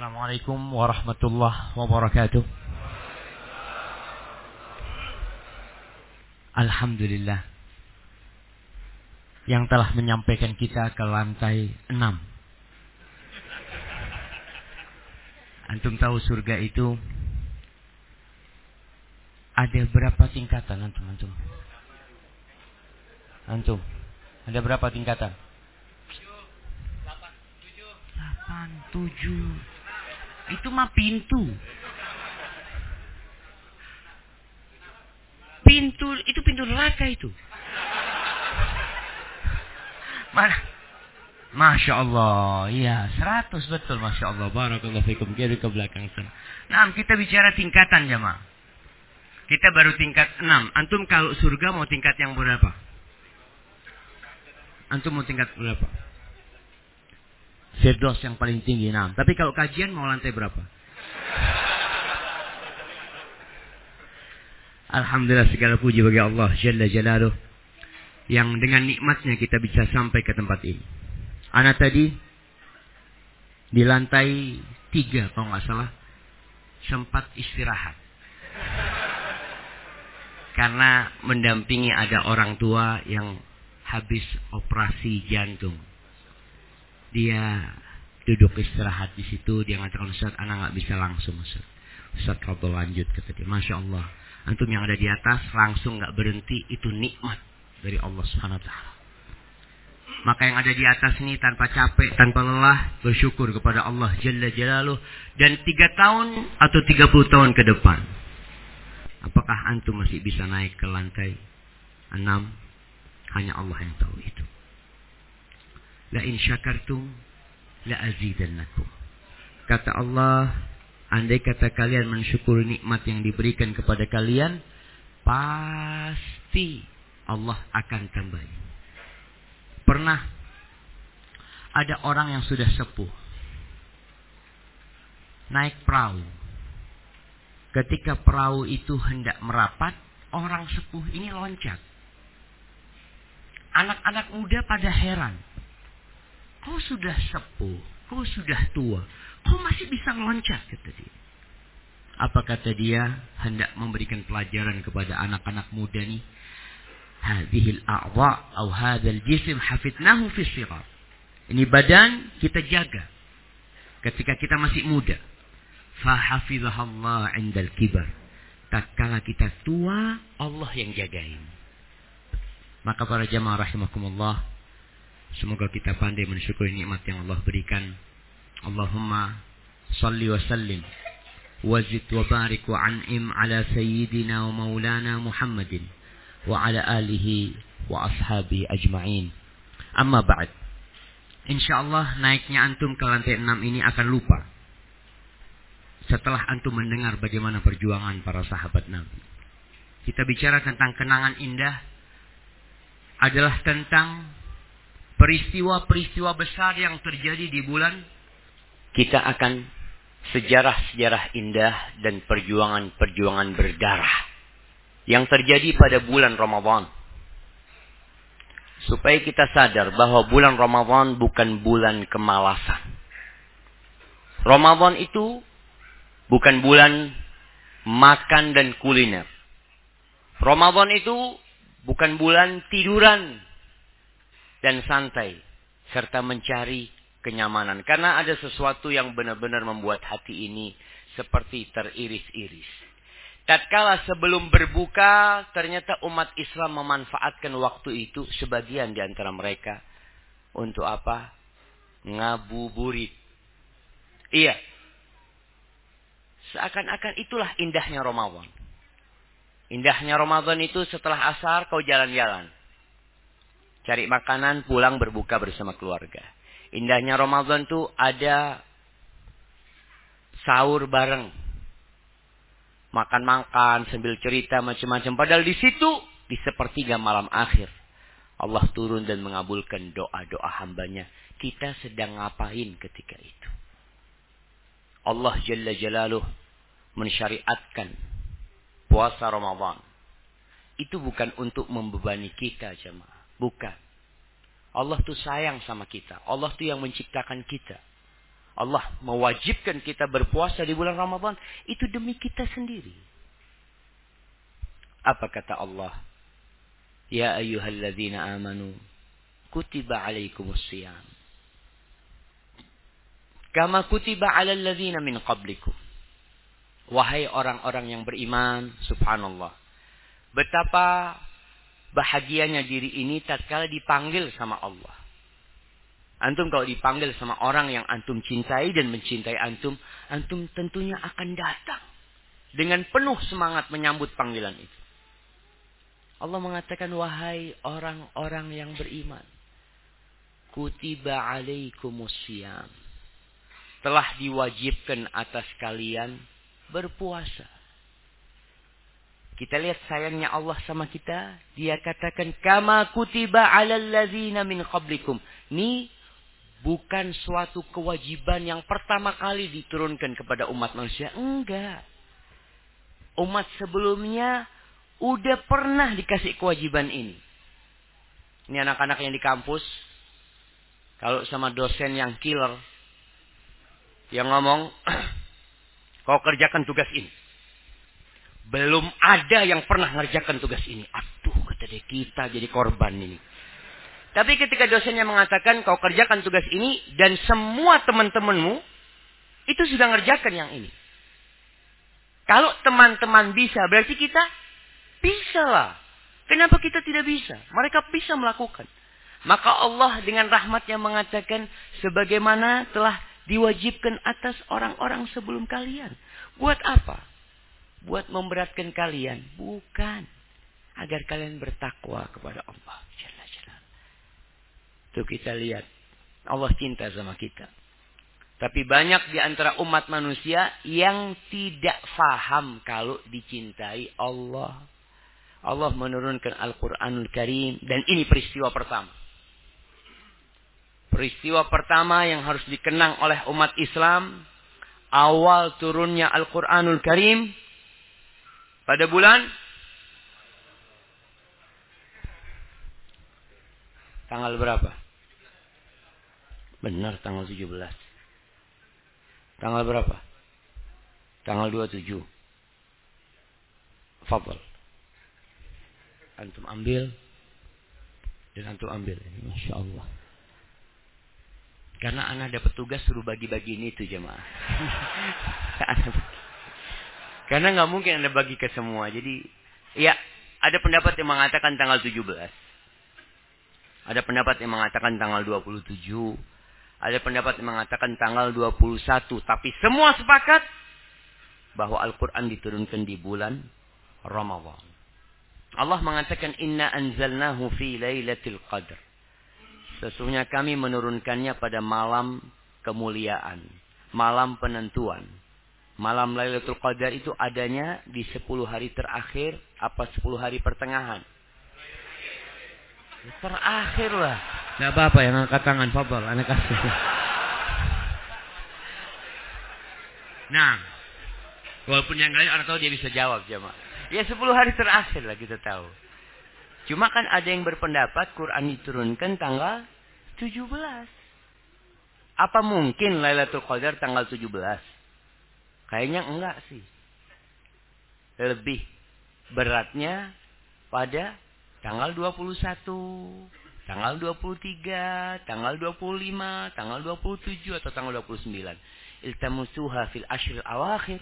Assalamualaikum warahmatullahi wabarakatuh. Alhamdulillah yang telah menyampaikan kita ke lantai 6. Antum tahu surga itu ada berapa tingkatan antum antum? Antum, ada berapa tingkatan? 8, 7. Itu mah pintu. Pintu, itu pintu neraka itu. Mana? Masya Allah, iya seratus betul Masya Allah. Barakallahu fikum kiri ke belakang sana. Nah, kita bicara tingkatan jemaah. Kita baru tingkat enam. Antum kalau surga mau tingkat yang berapa? Antum mau tingkat berapa? Firdaus yang paling tinggi enam. Tapi kalau kajian mau lantai berapa? Alhamdulillah segala puji bagi Allah Jalla Jalaluh yang dengan nikmatnya kita bisa sampai ke tempat ini. Anak tadi di lantai tiga kalau nggak salah sempat istirahat karena mendampingi ada orang tua yang habis operasi jantung. Dia duduk istirahat di situ, dia mengatakan Ustaz, anak nggak bisa langsung Ustaz. Ustaz kalau lanjut kata dia, Masya Allah. Antum yang ada di atas langsung nggak berhenti, itu nikmat dari Allah Subhanahu taala. Maka yang ada di atas ini tanpa capek, tanpa lelah, bersyukur kepada Allah Jalla Jalaluh. Dan tiga tahun atau tiga puluh tahun ke depan. Apakah antum masih bisa naik ke lantai enam? Hanya Allah yang tahu itu. La in syakartum la azidannakum. Kata Allah, andai kata kalian mensyukuri nikmat yang diberikan kepada kalian, pasti Allah akan tambahi. Pernah ada orang yang sudah sepuh. Naik perahu. Ketika perahu itu hendak merapat, orang sepuh ini loncat. Anak-anak muda pada heran. Kau sudah sepuh, kau sudah tua, kau masih bisa loncat, kata dia. Apa kata dia? Hendak memberikan pelajaran kepada anak-anak muda nih hadhil a'dha atau hadzal jism hafidnahu fi sighar. Ini badan kita jaga ketika kita masih muda. Fahafizahallah indal kibar. Tatkala kita tua, Allah yang jagain. Maka para jamaah rahimakumullah, semoga kita pandai mensyukuri nikmat yang Allah berikan. Allahumma salli wa sallim wa wa an'im ala sayyidina wa maulana Muhammadin wa ala alihi wa ashabi ajma'in. Amma ba'd. Insyaallah naiknya antum ke lantai 6 ini akan lupa. Setelah antum mendengar bagaimana perjuangan para sahabat Nabi. Kita bicara tentang kenangan indah adalah tentang peristiwa-peristiwa besar yang terjadi di bulan kita akan sejarah-sejarah indah dan perjuangan-perjuangan berdarah yang terjadi pada bulan Ramadan. Supaya kita sadar bahwa bulan Ramadan bukan bulan kemalasan. Ramadan itu bukan bulan makan dan kuliner. Ramadan itu bukan bulan tiduran dan santai serta mencari kenyamanan karena ada sesuatu yang benar-benar membuat hati ini seperti teriris-iris. Tatkala sebelum berbuka, ternyata umat Islam memanfaatkan waktu itu sebagian di antara mereka untuk apa? Ngabuburit. Iya. Seakan-akan itulah indahnya Ramadan. Indahnya Ramadan itu setelah asar kau jalan-jalan. Cari makanan, pulang berbuka bersama keluarga. Indahnya Ramadan tuh ada sahur bareng makan-makan sambil cerita macam-macam. Padahal di situ di sepertiga malam akhir Allah turun dan mengabulkan doa-doa hambanya. Kita sedang ngapain ketika itu? Allah Jalla Jalaluh mensyariatkan puasa Ramadan. Itu bukan untuk membebani kita jemaah. Bukan. Allah tuh sayang sama kita. Allah tuh yang menciptakan kita. Allah mewajibkan kita berpuasa di bulan Ramadan itu demi kita sendiri. Apa kata Allah? Ya ayyuhalladzina amanu kutiba alaikumus siyam. Kama kutiba alal ladzina min qablikum. Wahai orang-orang yang beriman, subhanallah. Betapa bahagianya diri ini tatkala dipanggil sama Allah. Antum kalau dipanggil sama orang yang antum cintai dan mencintai antum, antum tentunya akan datang dengan penuh semangat menyambut panggilan itu. Allah mengatakan wahai orang-orang yang beriman, kutiba alaikumus siyam. Telah diwajibkan atas kalian berpuasa. Kita lihat sayangnya Allah sama kita. Dia katakan kama kutiba alal ladzina min qablikum. Ini bukan suatu kewajiban yang pertama kali diturunkan kepada umat manusia. Enggak. Umat sebelumnya udah pernah dikasih kewajiban ini. Ini anak-anak yang di kampus. Kalau sama dosen yang killer. Yang ngomong. kau kerjakan tugas ini. Belum ada yang pernah ngerjakan tugas ini. Aduh, kata dia, kita jadi korban ini. Tapi ketika dosennya mengatakan kau kerjakan tugas ini dan semua teman-temanmu itu sudah ngerjakan yang ini. Kalau teman-teman bisa, berarti kita bisa lah. Kenapa kita tidak bisa? Mereka bisa melakukan. Maka Allah dengan rahmatnya mengatakan sebagaimana telah diwajibkan atas orang-orang sebelum kalian. Buat apa? Buat memberatkan kalian. Bukan. Agar kalian bertakwa kepada Allah. Itu kita lihat. Allah cinta sama kita. Tapi banyak di antara umat manusia yang tidak faham kalau dicintai Allah. Allah menurunkan Al-Quranul Karim. Dan ini peristiwa pertama. Peristiwa pertama yang harus dikenang oleh umat Islam. Awal turunnya Al-Quranul Karim. Pada bulan Tanggal berapa? Benar tanggal 17. Tanggal berapa? Tanggal 27. Fadl. Antum ambil. Dan antum ambil. Masya Allah. Karena anak dapat tugas suruh bagi-bagi ini itu jemaah. Karena nggak mungkin anda bagi ke semua. Jadi ya ada pendapat yang mengatakan tanggal 17. Ada pendapat yang mengatakan tanggal 27. Ada pendapat yang mengatakan tanggal 21. Tapi semua sepakat bahwa Al-Quran diturunkan di bulan Ramadhan. Allah mengatakan inna anzalnahu fi lailatul qadr. Sesungguhnya kami menurunkannya pada malam kemuliaan, malam penentuan. Malam Lailatul Qadar itu adanya di 10 hari terakhir apa 10 hari pertengahan? Terakhir lah. Tidak apa-apa yang angkat tangan Fabel, anak kasih. Nah, walaupun yang lain orang tahu dia bisa jawab jemaah. Ya 10 hari terakhir lah kita tahu. Cuma kan ada yang berpendapat Quran diturunkan tanggal 17. Apa mungkin Lailatul Qadar tanggal 17? Kayaknya enggak sih. Lebih beratnya pada tanggal 21, tanggal 23, tanggal 25, tanggal 27 atau tanggal 29. Iltamusuha fil ashril awakhir.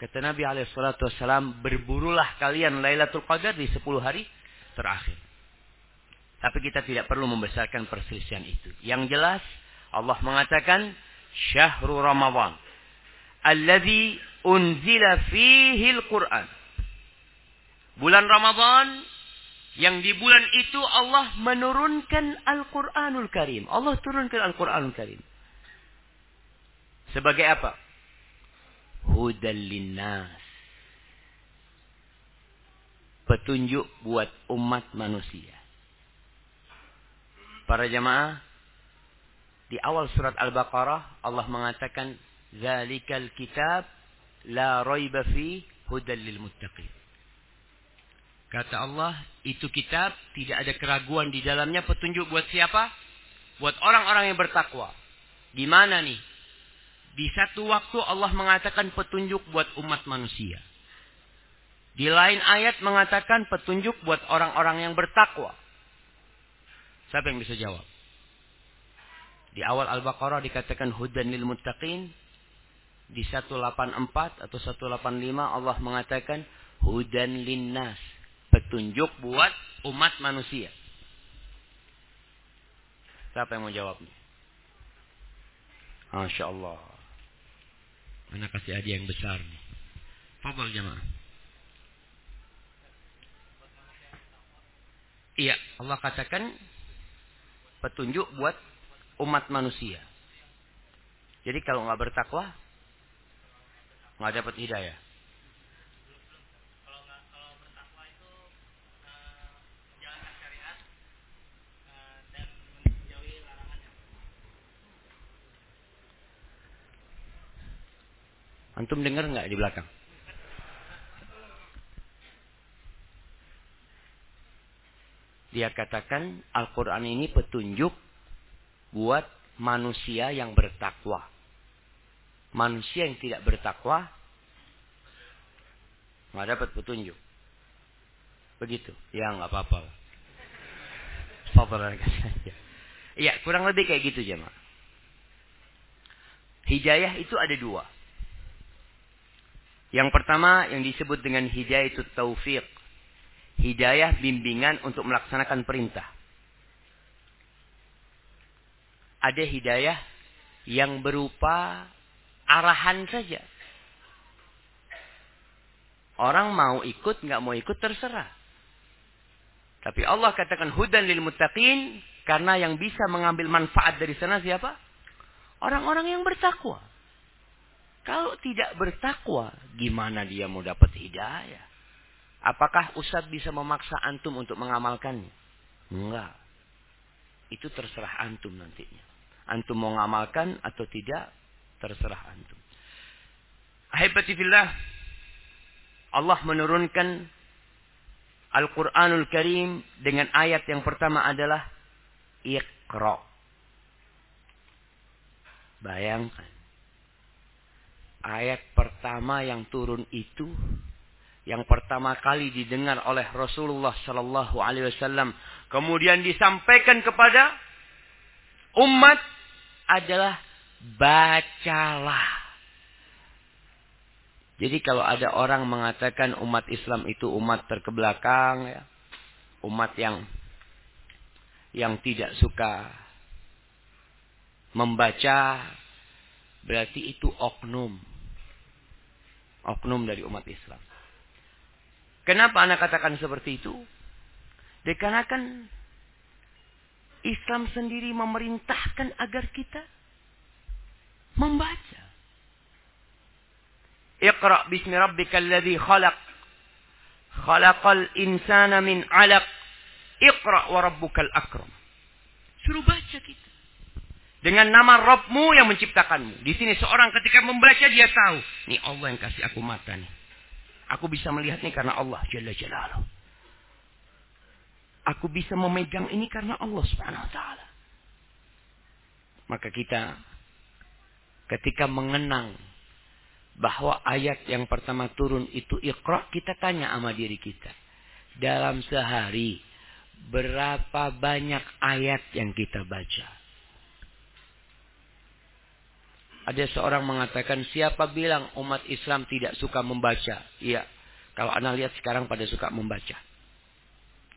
Kata Nabi SAW, berburulah kalian Lailatul Qadar di 10 hari terakhir. Tapi kita tidak perlu membesarkan perselisihan itu. Yang jelas, Allah mengatakan, Syahrul Ramadan alladhi unzila fihi al-Quran. Bulan Ramadan yang di bulan itu Allah menurunkan Al-Quranul Karim. Allah turunkan Al-Quranul Karim. Sebagai apa? Hudal linnas. Petunjuk buat umat manusia. Para jamaah, di awal surat Al-Baqarah Allah mengatakan Zalikal kitab la raiba fi hudal lil muttaqin. Kata Allah, itu kitab tidak ada keraguan di dalamnya petunjuk buat siapa? Buat orang-orang yang bertakwa. Gimana nih? Di satu waktu Allah mengatakan petunjuk buat umat manusia. Di lain ayat mengatakan petunjuk buat orang-orang yang bertakwa. Siapa yang bisa jawab? Di awal Al-Baqarah dikatakan hudan lil muttaqin. Di 184 atau 185 Allah mengatakan hudan linnas. Petunjuk buat umat manusia. Siapa yang mau jawab nih? Masya Allah. Mana kasih hadiah yang besar nih. Jamaah. Iya, Allah katakan petunjuk buat umat manusia. Jadi kalau nggak bertakwa, nggak dapat hidayah. Antum dengar nggak di belakang? Dia katakan Al-Quran ini petunjuk buat manusia yang bertakwa. Manusia yang tidak bertakwa nggak dapat petunjuk. Begitu. Ya nggak apa-apa. Iya, kurang lebih kayak gitu jemaah. Hidayah itu ada dua. Yang pertama yang disebut dengan hidayah itu taufik. Hidayah bimbingan untuk melaksanakan perintah. Ada hidayah yang berupa arahan saja. Orang mau ikut, nggak mau ikut terserah. Tapi Allah katakan hudan lil muttaqin karena yang bisa mengambil manfaat dari sana siapa? Orang-orang yang bertakwa. Kalau tidak bertakwa, gimana dia mau dapat hidayah? Apakah Ustadz bisa memaksa antum untuk mengamalkannya? Enggak. Itu terserah antum nantinya. Antum mau mengamalkan atau tidak, terserah antum. Ahibatifillah, Allah menurunkan Al-Quranul Karim dengan ayat yang pertama adalah Iqra. Bayangkan ayat pertama yang turun itu yang pertama kali didengar oleh Rasulullah sallallahu alaihi wasallam kemudian disampaikan kepada umat adalah bacalah. Jadi kalau ada orang mengatakan umat Islam itu umat terkebelakang ya, umat yang yang tidak suka membaca berarti itu oknum oknum dari umat Islam. Kenapa anak katakan seperti itu? Dikarenakan Islam sendiri memerintahkan agar kita membaca. Iqra bismi rabbikal ladzi khalaq. Khalaqal insana min 'alaq. Iqra wa rabbukal akram. Suruh baca kita dengan nama Robmu yang menciptakanmu. Di sini seorang ketika membaca dia tahu, nih Allah yang kasih aku mata nih. Aku bisa melihat nih karena Allah Jalla Jalaluh. Aku bisa memegang ini karena Allah Subhanahu wa taala. Maka kita ketika mengenang bahwa ayat yang pertama turun itu Iqra, kita tanya sama diri kita. Dalam sehari berapa banyak ayat yang kita baca? Ada seorang mengatakan, siapa bilang umat Islam tidak suka membaca? Iya, kalau anda lihat sekarang pada suka membaca.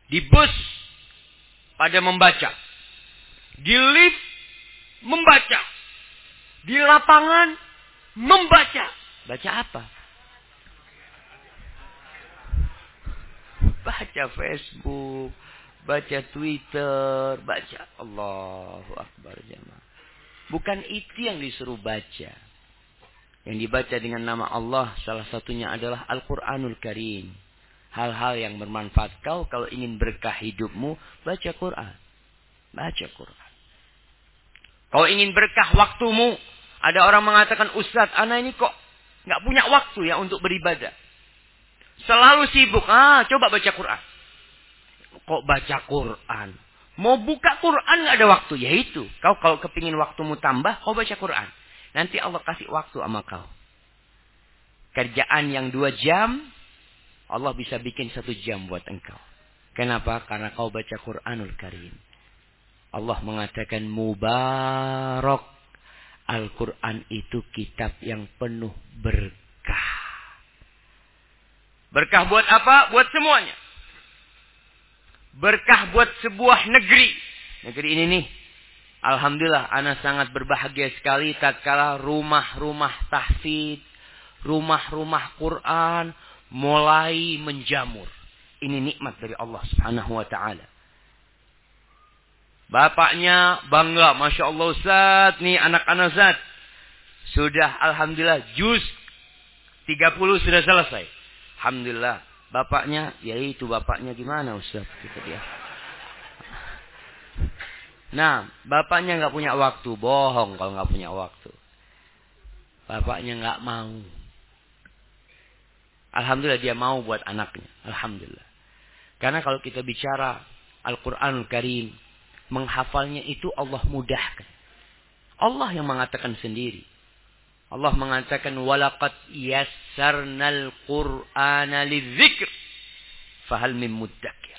Di bus, pada membaca. Di lift, membaca. Di lapangan, membaca. Baca apa? Baca Facebook, baca Twitter, baca Allahu Akbar jemaah. Bukan itu yang disuruh baca. Yang dibaca dengan nama Allah salah satunya adalah Al-Quranul Karim. Hal-hal yang bermanfaat kau kalau ingin berkah hidupmu, baca Quran. Baca Quran. Kau ingin berkah waktumu, ada orang mengatakan, Ustadz, anak ini kok nggak punya waktu ya untuk beribadah. Selalu sibuk. Ah, coba baca Quran. Kok baca Quran? Mau buka Quran nggak ada waktu. Ya itu. Kau kalau kepingin waktumu tambah, kau baca Quran. Nanti Allah kasih waktu sama kau. Kerjaan yang dua jam, Allah bisa bikin satu jam buat engkau. Kenapa? Karena kau baca Quranul Karim. Allah mengatakan mubarak. Al-Quran itu kitab yang penuh berkah. Berkah buat apa? Buat semuanya. Berkah buat sebuah negeri. Negeri ini nih. Alhamdulillah, anak sangat berbahagia sekali tatkala rumah-rumah tahfidz, rumah-rumah Quran mulai menjamur. Ini nikmat dari Allah Subhanahu wa taala. Bapaknya bangga, Masya Allah Ustaz, nih anak-anak Ustaz. Sudah Alhamdulillah, jus 30 sudah selesai. Alhamdulillah. Bapaknya, ya itu bapaknya gimana Ustaz? Gitu dia. Nah, bapaknya nggak punya waktu, bohong kalau nggak punya waktu. Bapaknya nggak mau. Alhamdulillah dia mau buat anaknya. Alhamdulillah. Karena kalau kita bicara Al-Quranul Karim, menghafalnya itu Allah mudahkan. Allah yang mengatakan sendiri. Allah mengatakan walaqad yassarnal qur'ana lidzikr fahal min muddakir.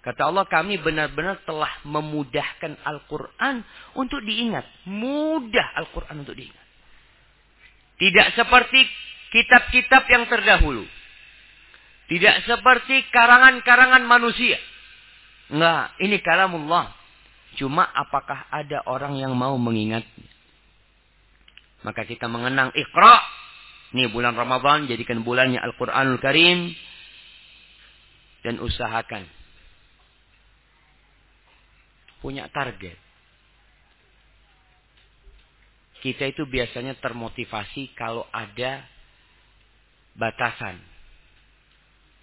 Kata Allah kami benar-benar telah memudahkan Al-Qur'an untuk diingat. Mudah Al-Qur'an untuk diingat. Tidak seperti kitab-kitab yang terdahulu. Tidak seperti karangan-karangan manusia. Enggak, ini kalamullah. Cuma apakah ada orang yang mau mengingatnya? Maka kita mengenang Iqra. Ini bulan Ramadan jadikan bulannya Al-Qur'anul Karim dan usahakan punya target. Kita itu biasanya termotivasi kalau ada batasan.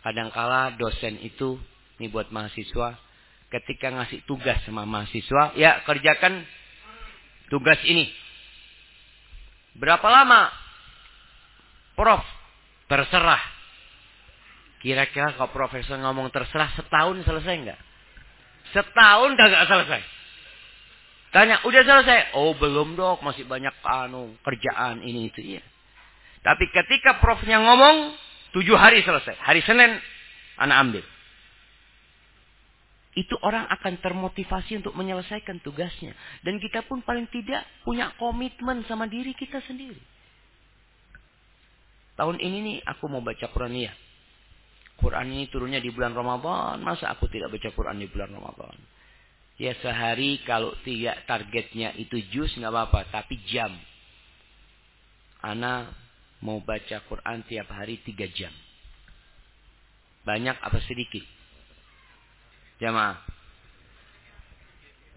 Kadangkala dosen itu, ini buat mahasiswa, ketika ngasih tugas sama mahasiswa, ya kerjakan tugas ini. Berapa lama? Prof, terserah. Kira-kira kalau profesor ngomong terserah setahun selesai enggak? Setahun kagak selesai. Tanya, udah selesai? Oh belum dok, masih banyak anu kerjaan ini itu iya. Tapi ketika profnya ngomong, tujuh hari selesai. Hari Senin, anak ambil itu orang akan termotivasi untuk menyelesaikan tugasnya. Dan kita pun paling tidak punya komitmen sama diri kita sendiri. Tahun ini nih aku mau baca Quran ya. Quran ini turunnya di bulan Ramadan. Masa aku tidak baca Quran di bulan Ramadan? Ya sehari kalau tidak targetnya itu jus nggak apa-apa. Tapi jam. Ana mau baca Quran tiap hari tiga jam. Banyak apa sedikit? Jamaah.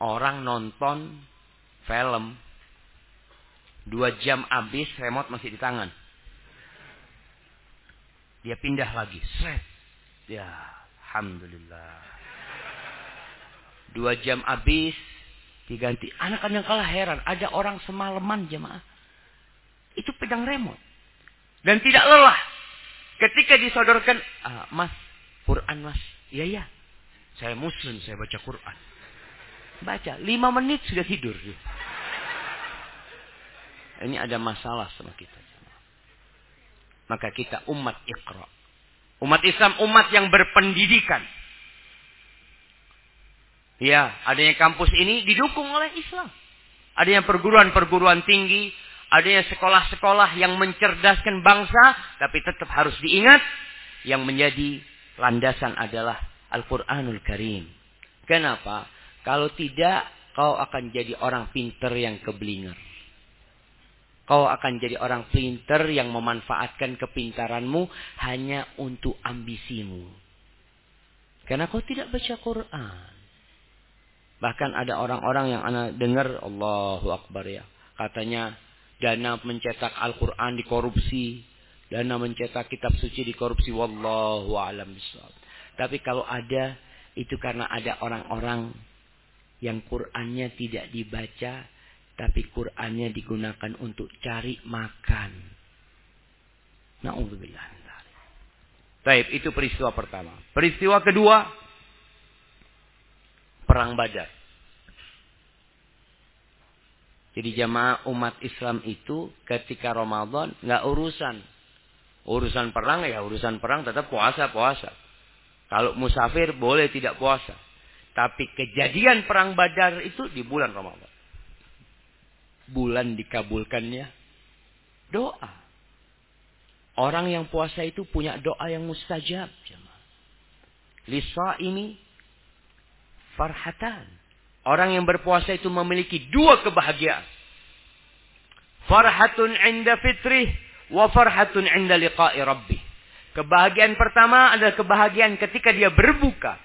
Orang nonton film dua jam habis remote masih di tangan. Dia pindah lagi. Sret. Ya, alhamdulillah. Dua jam habis diganti. Anak yang kalah heran. Ada orang semalaman jemaah. Itu pegang remote. Dan tidak lelah. Ketika disodorkan. Ah, mas, Quran mas. Iya, iya. Saya muslim, saya baca Quran. Baca, lima menit sudah tidur. Ini ada masalah sama kita. Maka kita umat ikra. Umat Islam, umat yang berpendidikan. Ya, adanya kampus ini didukung oleh Islam. Adanya perguruan-perguruan tinggi, adanya sekolah-sekolah yang mencerdaskan bangsa, tapi tetap harus diingat yang menjadi landasan adalah Al-Quranul Karim. Kenapa? Kalau tidak, kau akan jadi orang pinter yang keblinger. Kau akan jadi orang pinter yang memanfaatkan kepintaranmu hanya untuk ambisimu. Karena kau tidak baca Quran. Bahkan ada orang-orang yang anak dengar Allahu Akbar ya. Katanya dana mencetak Al-Quran dikorupsi. Dana mencetak kitab suci dikorupsi. Wallahu alam bisawab. Tapi kalau ada, itu karena ada orang-orang yang Qur'annya tidak dibaca, tapi Qur'annya digunakan untuk cari makan. Na'udzubillah. Baik, itu peristiwa pertama. Peristiwa kedua, Perang Badar. Jadi jamaah umat Islam itu ketika Ramadan nggak urusan. Urusan perang ya urusan perang tetap puasa-puasa. Kalau musafir boleh tidak puasa. Tapi kejadian perang badar itu di bulan Ramadan. Bulan dikabulkannya doa. Orang yang puasa itu punya doa yang mustajab. Lisa ini farhatan. Orang yang berpuasa itu memiliki dua kebahagiaan. Farhatun inda fitrih wa farhatun inda liqa'i rabbih. Kebahagiaan pertama adalah kebahagiaan ketika dia berbuka.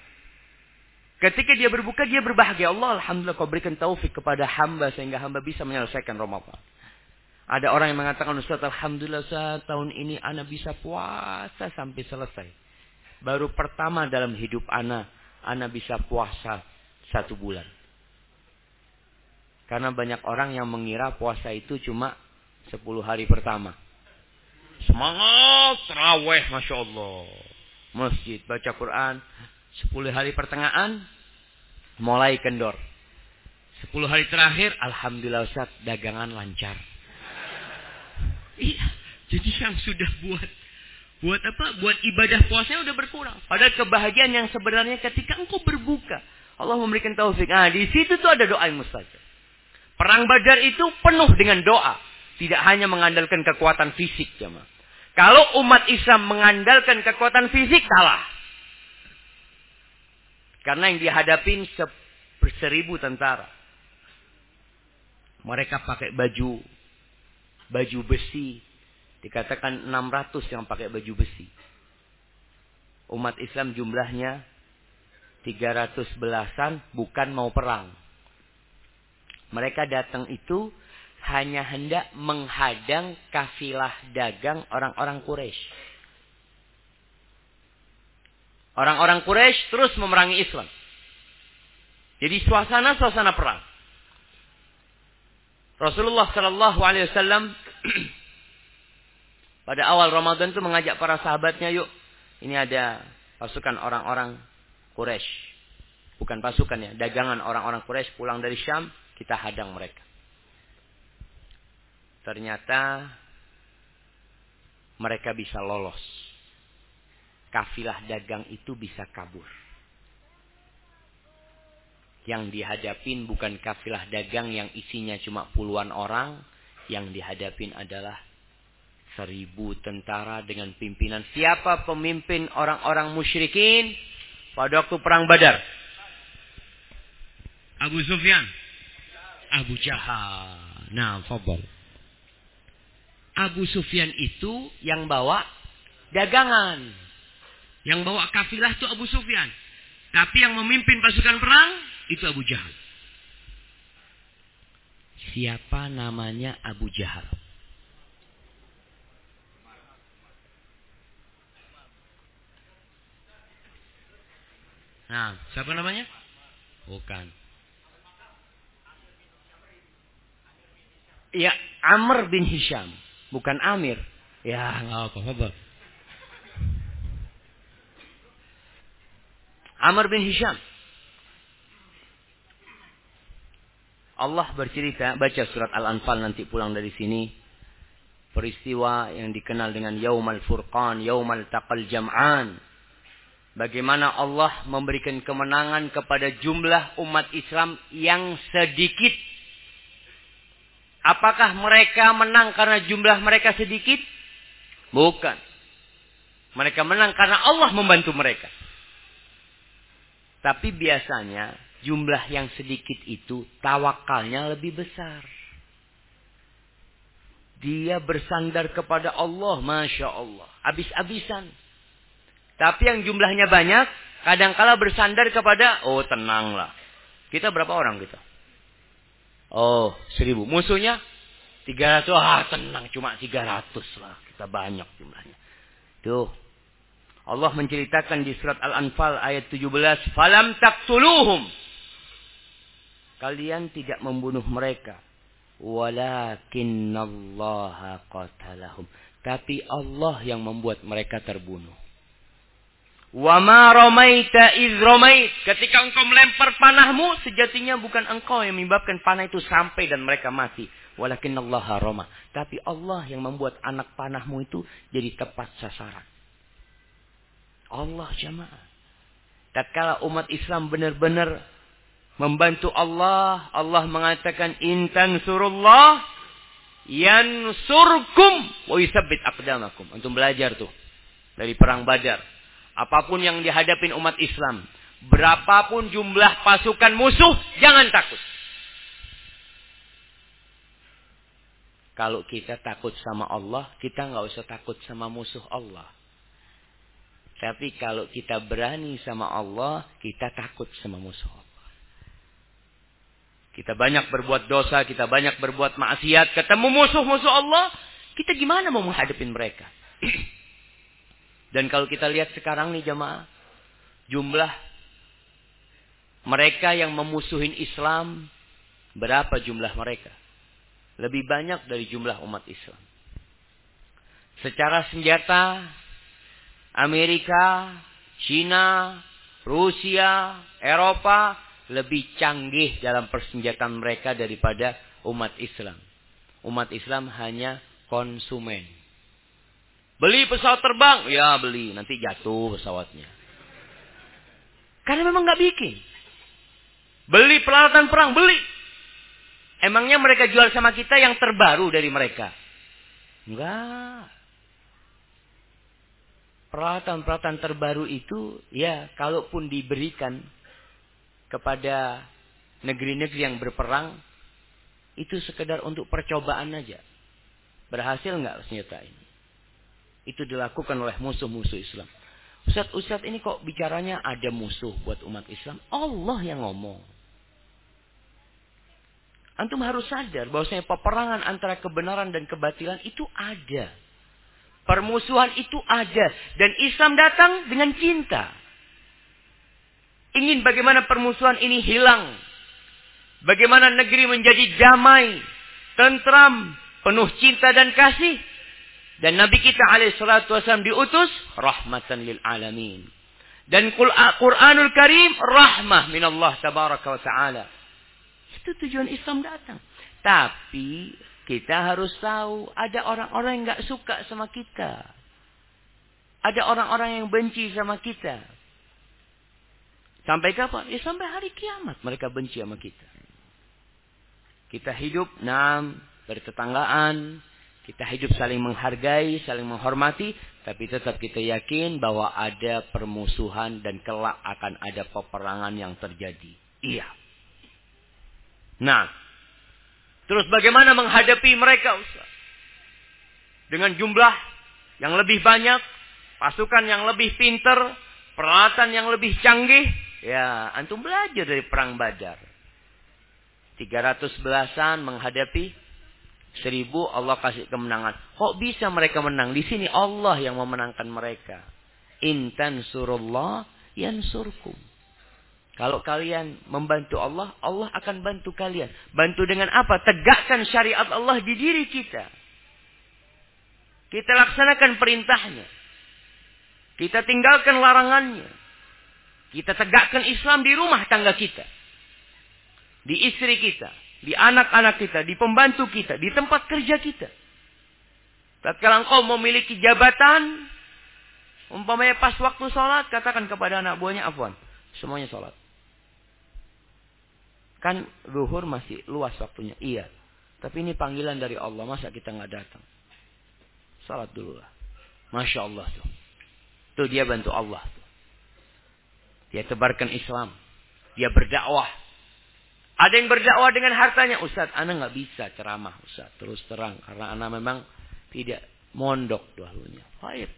Ketika dia berbuka, dia berbahagia. Allah Alhamdulillah kau berikan taufik kepada hamba sehingga hamba bisa menyelesaikan Ramadan. Ada orang yang mengatakan, Ustaz Alhamdulillah Ustaz, tahun ini ana bisa puasa sampai selesai. Baru pertama dalam hidup ana, ana bisa puasa satu bulan. Karena banyak orang yang mengira puasa itu cuma 10 hari pertama. Semangat terawih, Masya Allah. Masjid, baca Quran. 10 hari pertengahan, mulai kendor. 10 hari terakhir, Alhamdulillah Ustaz, dagangan lancar. Iya, jadi yang sudah buat Buat apa? Buat ibadah puasanya udah berkurang. Padahal kebahagiaan yang sebenarnya ketika engkau berbuka. Allah memberikan taufik. Nah, di situ tuh ada doa yang mustajab. Perang Badar itu penuh dengan doa. Tidak hanya mengandalkan kekuatan fisik, jemaah. Kalau umat Islam mengandalkan kekuatan fisik, salah. Karena yang dihadapin seribu tentara. Mereka pakai baju baju besi. Dikatakan 600 yang pakai baju besi. Umat Islam jumlahnya 300 belasan bukan mau perang. Mereka datang itu hanya hendak menghadang kafilah dagang orang-orang Quraisy. Orang-orang Quraisy terus memerangi Islam. Jadi suasana suasana perang. Rasulullah Shallallahu Alaihi Wasallam pada awal Ramadan itu mengajak para sahabatnya, yuk, ini ada pasukan orang-orang Quraisy, bukan pasukan ya, dagangan orang-orang Quraisy pulang dari Syam, kita hadang mereka. Ternyata mereka bisa lolos. Kafilah dagang itu bisa kabur. Yang dihadapin bukan kafilah dagang yang isinya cuma puluhan orang. Yang dihadapin adalah seribu tentara dengan pimpinan. Siapa pemimpin orang-orang musyrikin pada waktu perang badar? Abu Sufyan. Abu Jahal. Nah, fadal. Abu Sufyan itu yang bawa dagangan. Yang bawa kafilah itu Abu Sufyan. Tapi yang memimpin pasukan perang itu Abu Jahal. Siapa namanya Abu Jahal? Nah, siapa namanya? Bukan. Ya, Amr bin Hisham. Bukan Amir. Ya, nggak apa-apa. Amr bin Hisham. Allah bercerita, baca surat Al-Anfal nanti pulang dari sini. Peristiwa yang dikenal dengan Yaumal Furqan, Yaumal Taqal Jam'an. Bagaimana Allah memberikan kemenangan kepada jumlah umat Islam yang sedikit Apakah mereka menang karena jumlah mereka sedikit? Bukan. Mereka menang karena Allah membantu mereka. Tapi biasanya jumlah yang sedikit itu tawakalnya lebih besar. Dia bersandar kepada Allah, Masya Allah. Habis-habisan. Tapi yang jumlahnya banyak, kadangkala bersandar kepada, oh tenanglah. Kita berapa orang kita? Oh, seribu. Musuhnya tiga ratus. Ah, tenang. Cuma tiga ratus lah. Kita banyak jumlahnya. Tuh. Allah menceritakan di surat Al-Anfal ayat 17. Falam taktuluhum. Kalian tidak membunuh mereka. Walakinnallaha qatalahum. Tapi Allah yang membuat mereka terbunuh. Wa ma ramaita iz ramait. Ketika engkau melempar panahmu, sejatinya bukan engkau yang menyebabkan panah itu sampai dan mereka mati. Walakin Allah rama. Tapi Allah yang membuat anak panahmu itu jadi tepat sasaran. Allah jamaah. Tatkala umat Islam benar-benar membantu Allah, Allah mengatakan intan surullah yansurkum wa yusabbit aqdamakum. Untuk belajar tuh dari perang Badar Apa pun yang dihadapin umat Islam. Berapapun jumlah pasukan musuh, jangan takut. Kalau kita takut sama Allah, kita nggak usah takut sama musuh Allah. Tapi kalau kita berani sama Allah, kita takut sama musuh Allah. Kita banyak berbuat dosa, kita banyak berbuat maksiat, ketemu musuh-musuh Allah, kita gimana mau menghadapi mereka? Dan kalau kita lihat sekarang nih jemaah, jumlah mereka yang memusuhin Islam, berapa jumlah mereka? Lebih banyak dari jumlah umat Islam. Secara senjata, Amerika, China, Rusia, Eropa lebih canggih dalam persenjataan mereka daripada umat Islam. Umat Islam hanya konsumen. Beli pesawat terbang? Ya beli. Nanti jatuh pesawatnya. Karena memang nggak bikin. Beli peralatan perang? Beli. Emangnya mereka jual sama kita yang terbaru dari mereka? Enggak. Peralatan-peralatan terbaru itu, ya, kalaupun diberikan kepada negeri-negeri yang berperang, itu sekedar untuk percobaan aja. Berhasil nggak senjata ini? Itu dilakukan oleh musuh-musuh Islam. Ustaz-ustaz ini kok bicaranya ada musuh buat umat Islam? Allah yang ngomong. Antum harus sadar bahwasanya peperangan antara kebenaran dan kebatilan itu ada. Permusuhan itu ada. Dan Islam datang dengan cinta. Ingin bagaimana permusuhan ini hilang. Bagaimana negeri menjadi damai, tentram, penuh cinta dan kasih. Dan Nabi kita alaihissalatu wassalam diutus rahmatan lil alamin. Dan Quranul Karim rahmah minallah tabaraka wa ta'ala. Itu tujuan Islam datang. Tapi kita harus tahu ada orang-orang yang nggak suka sama kita. Ada orang-orang yang benci sama kita. Sampai kapan? Ya sampai hari kiamat mereka benci sama kita. Kita hidup enam bertetanggaan, kita hidup saling menghargai, saling menghormati, tapi tetap kita yakin bahwa ada permusuhan dan kelak akan ada peperangan yang terjadi. Iya. Nah, terus bagaimana menghadapi mereka Ustaz? Dengan jumlah yang lebih banyak, pasukan yang lebih pinter, peralatan yang lebih canggih, ya antum belajar dari perang Badar. 300 belasan menghadapi Seribu Allah kasih kemenangan. Kok bisa mereka menang? Di sini Allah yang memenangkan mereka. Intan surullah yansurkum. Kalau kalian membantu Allah, Allah akan bantu kalian. Bantu dengan apa? Tegakkan syariat Allah di diri kita. Kita laksanakan perintahnya. Kita tinggalkan larangannya. Kita tegakkan Islam di rumah tangga kita. Di istri kita di anak-anak kita, di pembantu kita, di tempat kerja kita. Tatkala engkau memiliki jabatan, umpamanya pas waktu sholat, katakan kepada anak buahnya, afwan, semuanya sholat. Kan zuhur masih luas waktunya. Iya. Tapi ini panggilan dari Allah. Masa kita nggak datang? Salat dulu lah. Masya Allah tuh. Tuh dia bantu Allah. Tuh. Dia tebarkan Islam. Dia berdakwah. Ada yang berdakwah dengan hartanya. Ustaz, anak nggak bisa ceramah. Ustaz, terus terang. Karena anak memang tidak mondok dahulunya. Baik.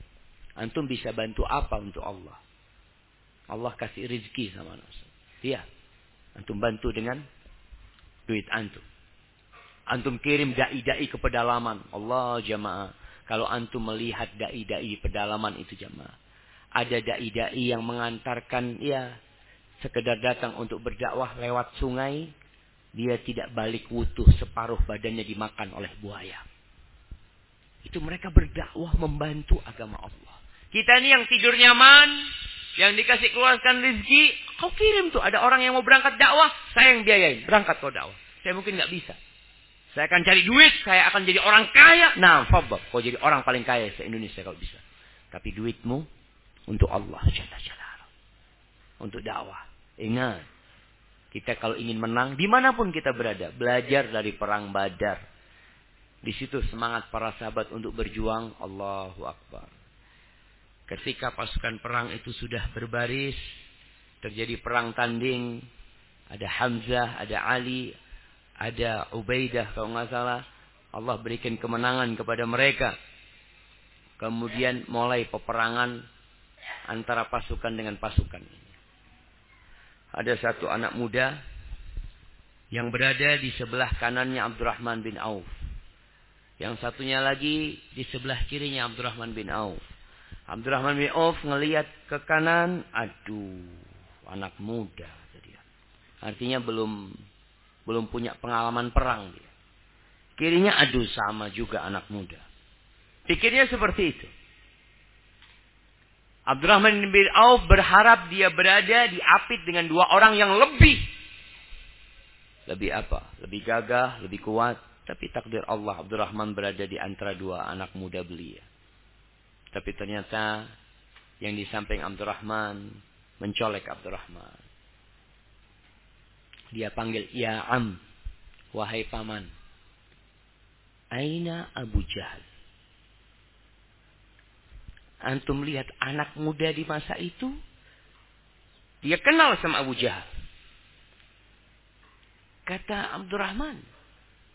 Antum bisa bantu apa untuk Allah? Allah kasih rezeki sama anak. Ustaz. Iya. Antum bantu dengan duit antum. Antum kirim da'i-da'i ke pedalaman. Allah jamaah. Kalau antum melihat da'i-da'i pedalaman itu jamaah. Ada da'i-da'i yang mengantarkan ya sekedar datang untuk berdakwah lewat sungai, dia tidak balik wutuh separuh badannya dimakan oleh buaya. Itu mereka berdakwah membantu agama Allah. Kita ini yang tidur nyaman, yang dikasih keluarkan rezeki, kau kirim tuh. Ada orang yang mau berangkat dakwah, saya yang biayain. Berangkat kau dakwah. Saya mungkin nggak bisa. Saya akan cari duit, saya akan jadi orang kaya. Nah, fabab. Kau jadi orang paling kaya se-Indonesia kalau bisa. Tapi duitmu untuk Allah. Untuk dakwah. Ingat. Kita kalau ingin menang, di mana pun kita berada. Belajar dari perang badar. Di situ semangat para sahabat untuk berjuang. Allahu Akbar. Ketika pasukan perang itu sudah berbaris, terjadi perang tanding, ada Hamzah, ada Ali, ada Ubaidah kalau nggak salah. Allah berikan kemenangan kepada mereka. Kemudian mulai peperangan antara pasukan dengan pasukan. Ada satu anak muda yang berada di sebelah kanannya Abdurrahman bin Auf. Yang satunya lagi di sebelah kirinya Abdurrahman bin Auf. Abdurrahman bin Auf ngelihat ke kanan, aduh, anak muda. Artinya belum belum punya pengalaman perang dia. Kirinya aduh sama juga anak muda. Pikirnya seperti itu. Abdurrahman bin Auf berharap dia berada di apit dengan dua orang yang lebih. Lebih apa? Lebih gagah, lebih kuat. Tapi takdir Allah Abdurrahman berada di antara dua anak muda belia. Tapi ternyata yang di samping Abdurrahman mencolek Abdurrahman. Dia panggil, Ya Am, wahai paman. Aina Abu Jahal. Antum lihat anak muda di masa itu. Dia kenal sama Abu Jahal. Kata Abdurrahman.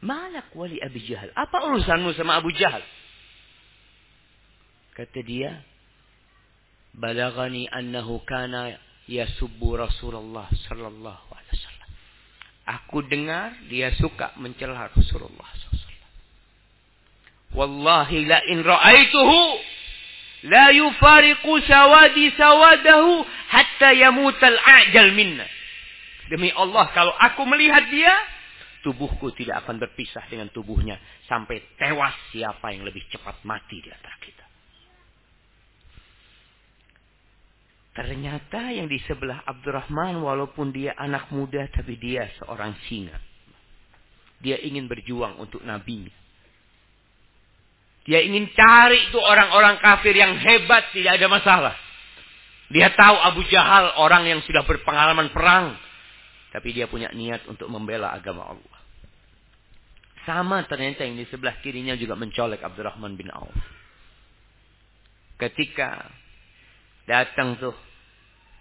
Malak wali Abu Jahal. Apa urusanmu sama Abu Jahal? Kata dia, balagani annahu kana yasubbu Rasulullah sallallahu alaihi wasallam. Aku dengar dia suka mencela Rasulullah sallallahu Wallahi la in ra'aituhu la yufariqu sawadi sawadahu hatta yamutal a'jal minna. Demi Allah kalau aku melihat dia tubuhku tidak akan berpisah dengan tubuhnya sampai tewas siapa yang lebih cepat mati di antara kita. Ternyata yang di sebelah Abdurrahman walaupun dia anak muda tapi dia seorang singa. Dia ingin berjuang untuk nabinya. Dia ingin cari itu orang-orang kafir yang hebat tidak ada masalah. Dia tahu Abu Jahal orang yang sudah berpengalaman perang. Tapi dia punya niat untuk membela agama Allah. Sama ternyata yang di sebelah kirinya juga mencolek Abdurrahman bin Auf. Ketika Datang tuh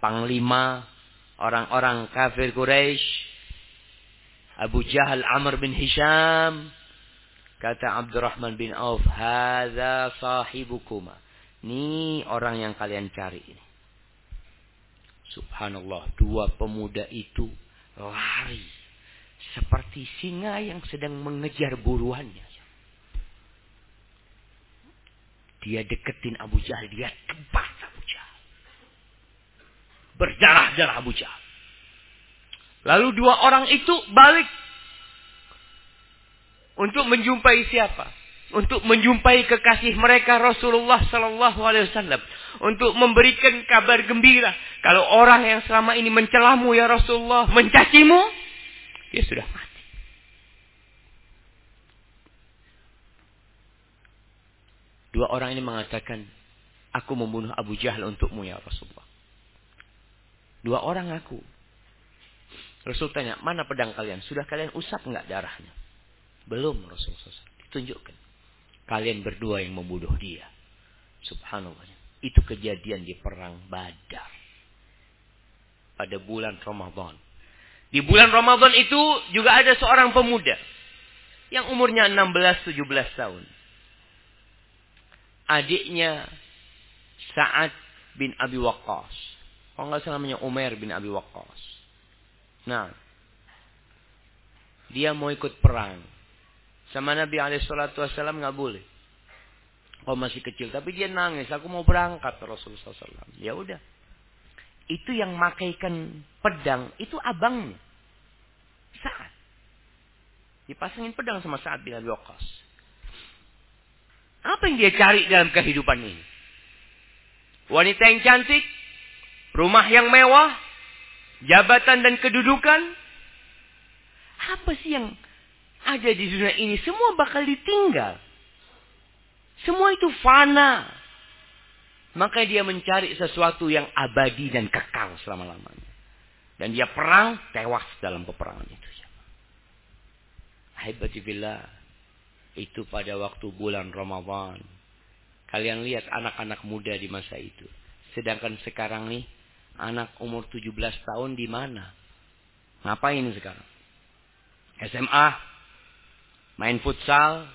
panglima orang-orang kafir Quraisy, Abu Jahal Amr bin Hisham, kata Abdurrahman bin Auf, "Hadza sahibukuma." Ini orang yang kalian cari ini. Subhanallah, dua pemuda itu lari seperti singa yang sedang mengejar buruannya. Dia deketin Abu Jahal, dia tebas Berdarah-darah Abu Jahal. Lalu dua orang itu balik. Untuk menjumpai siapa? Untuk menjumpai kekasih mereka Rasulullah Sallallahu Alaihi Wasallam. Untuk memberikan kabar gembira. Kalau orang yang selama ini mencelamu ya Rasulullah. Mencacimu. Dia sudah mati. Dua orang ini mengatakan. Aku membunuh Abu Jahal untukmu ya Rasulullah. Dua orang aku. Rasul tanya, mana pedang kalian? Sudah kalian usap enggak darahnya? Belum Rasul SAW. Ditunjukkan. Kalian berdua yang membunuh dia. Subhanallah. Itu kejadian di perang badar. Pada bulan Ramadan. Di bulan Ramadan itu juga ada seorang pemuda. Yang umurnya 16-17 tahun. Adiknya Sa'ad bin Abi Waqqas. Kalau nggak salah namanya Umar bin Abi Waqqas. Nah, dia mau ikut perang. Sama Nabi Alaihissalatu Wassalam nggak boleh. Kalau masih kecil, tapi dia nangis. Aku mau berangkat Rasulullah SAW. Ya udah. Itu yang makaikan pedang itu abangnya. Saat. Dipasangin pedang sama Saat bin Abi Waqqas. Apa yang dia cari dalam kehidupan ini? Wanita yang cantik, rumah yang mewah, jabatan dan kedudukan. Apa sih yang ada di dunia ini? Semua bakal ditinggal. Semua itu fana. Maka dia mencari sesuatu yang abadi dan kekal selama-lamanya. Dan dia perang, tewas dalam peperangan itu. Ahibatibillah. Itu pada waktu bulan Ramadan. Kalian lihat anak-anak muda di masa itu. Sedangkan sekarang nih, anak umur 17 tahun di mana? Ngapain sekarang? SMA, main futsal,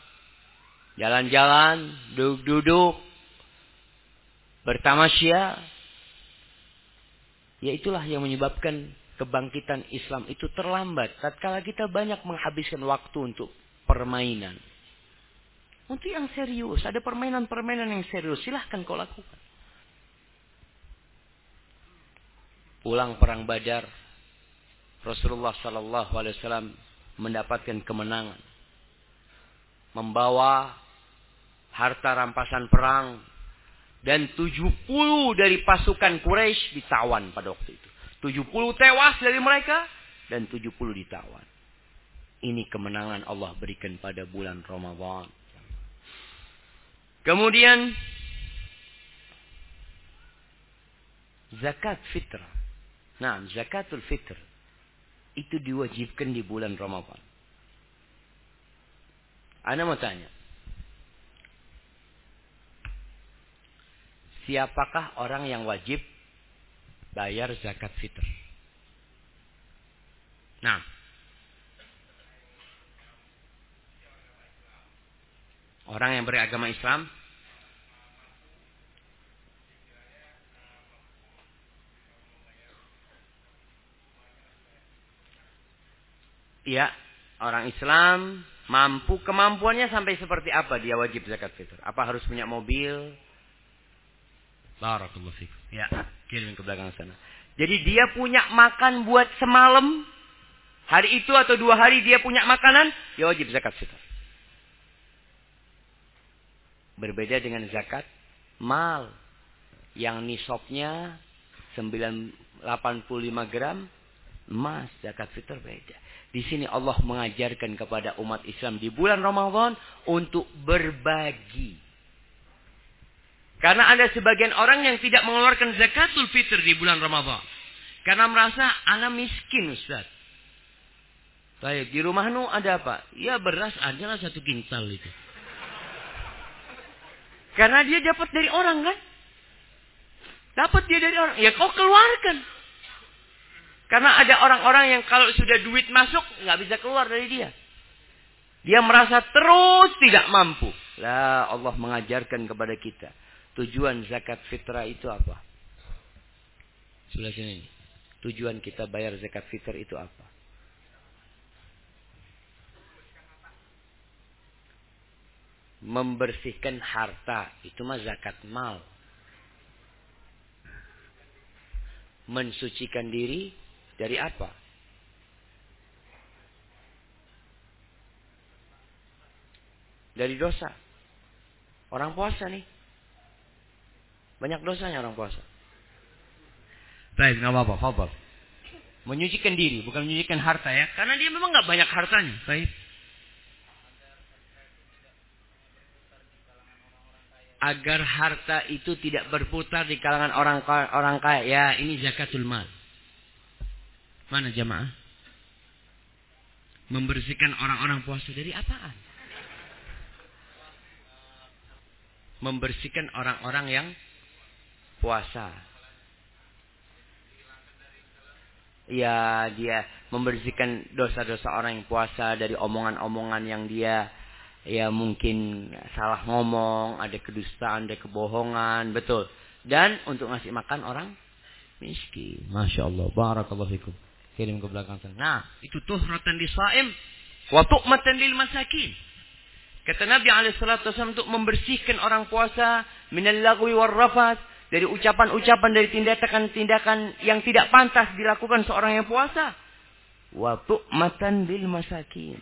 jalan-jalan, duduk-duduk, bertamasya. Ya itulah yang menyebabkan kebangkitan Islam itu terlambat. Tatkala kita banyak menghabiskan waktu untuk permainan. Untuk yang serius, ada permainan-permainan yang serius, silahkan kau lakukan. Pulang perang Badar, Rasulullah Sallallahu Alaihi Wasallam mendapatkan kemenangan, membawa harta rampasan perang dan 70 dari pasukan Quraisy ditawan pada waktu itu. 70 tewas dari mereka dan 70 ditawan. Ini kemenangan Allah berikan pada bulan Ramadan. Kemudian zakat fitrah. Nah, zakatul fitr itu diwajibkan di bulan Ramadan. Anda mau tanya. Siapakah orang yang wajib bayar zakat fitr? Nah, orang yang beragama Islam Iya, orang Islam mampu kemampuannya sampai seperti apa dia wajib zakat fitr? Apa harus punya mobil? Barakallahu fikum. Ya, kirim ke belakang sana. Jadi dia punya makan buat semalam. Hari itu atau dua hari dia punya makanan, dia wajib zakat fitr. Berbeda dengan zakat mal yang nisabnya 85 gram emas zakat fitr beda. Di sini Allah mengajarkan kepada umat Islam di bulan Ramadan untuk berbagi. Karena ada sebagian orang yang tidak mengeluarkan zakatul fitr di bulan Ramadan. Karena merasa anak miskin Ustaz. Baik, di rumah nu ada apa? Ya beras adalah satu kintal itu. Karena dia dapat dari orang kan? Dapat dia dari orang. Ya kau keluarkan. Karena ada orang-orang yang kalau sudah duit masuk, nggak bisa keluar dari dia. Dia merasa terus tidak mampu. Lah Allah mengajarkan kepada kita. Tujuan zakat fitrah itu apa? Sebelah sini. Tujuan kita bayar zakat fitrah itu apa? Membersihkan harta. Itu mah zakat mal. Mensucikan diri dari apa? Dari dosa. Orang puasa nih. Banyak dosanya orang puasa. Baik, nggak apa-apa, fabel. Menyucikan diri, bukan menyucikan harta ya. Karena dia memang nggak banyak hartanya. Baik. Agar harta itu tidak berputar di kalangan orang orang kaya. Ya, ini zakatul mal. Mana jamaah? Membersihkan orang-orang puasa dari apaan? Membersihkan orang-orang yang puasa. Ya, dia membersihkan dosa-dosa orang yang puasa dari omongan-omongan yang dia ya mungkin salah ngomong, ada kedustaan, ada kebohongan, betul. Dan untuk ngasih makan orang miskin. Masya Allah. Barakallahu fikum. Kirim ke belakang sana. Nah, itu tuhratan lisaim wa tu'matan lil masakin. Kata Nabi alaihissalatu untuk membersihkan orang puasa minal lagwi war rafat dari ucapan-ucapan dari tindakan-tindakan yang tidak pantas dilakukan seorang yang puasa. Wa tu'matan lil masakin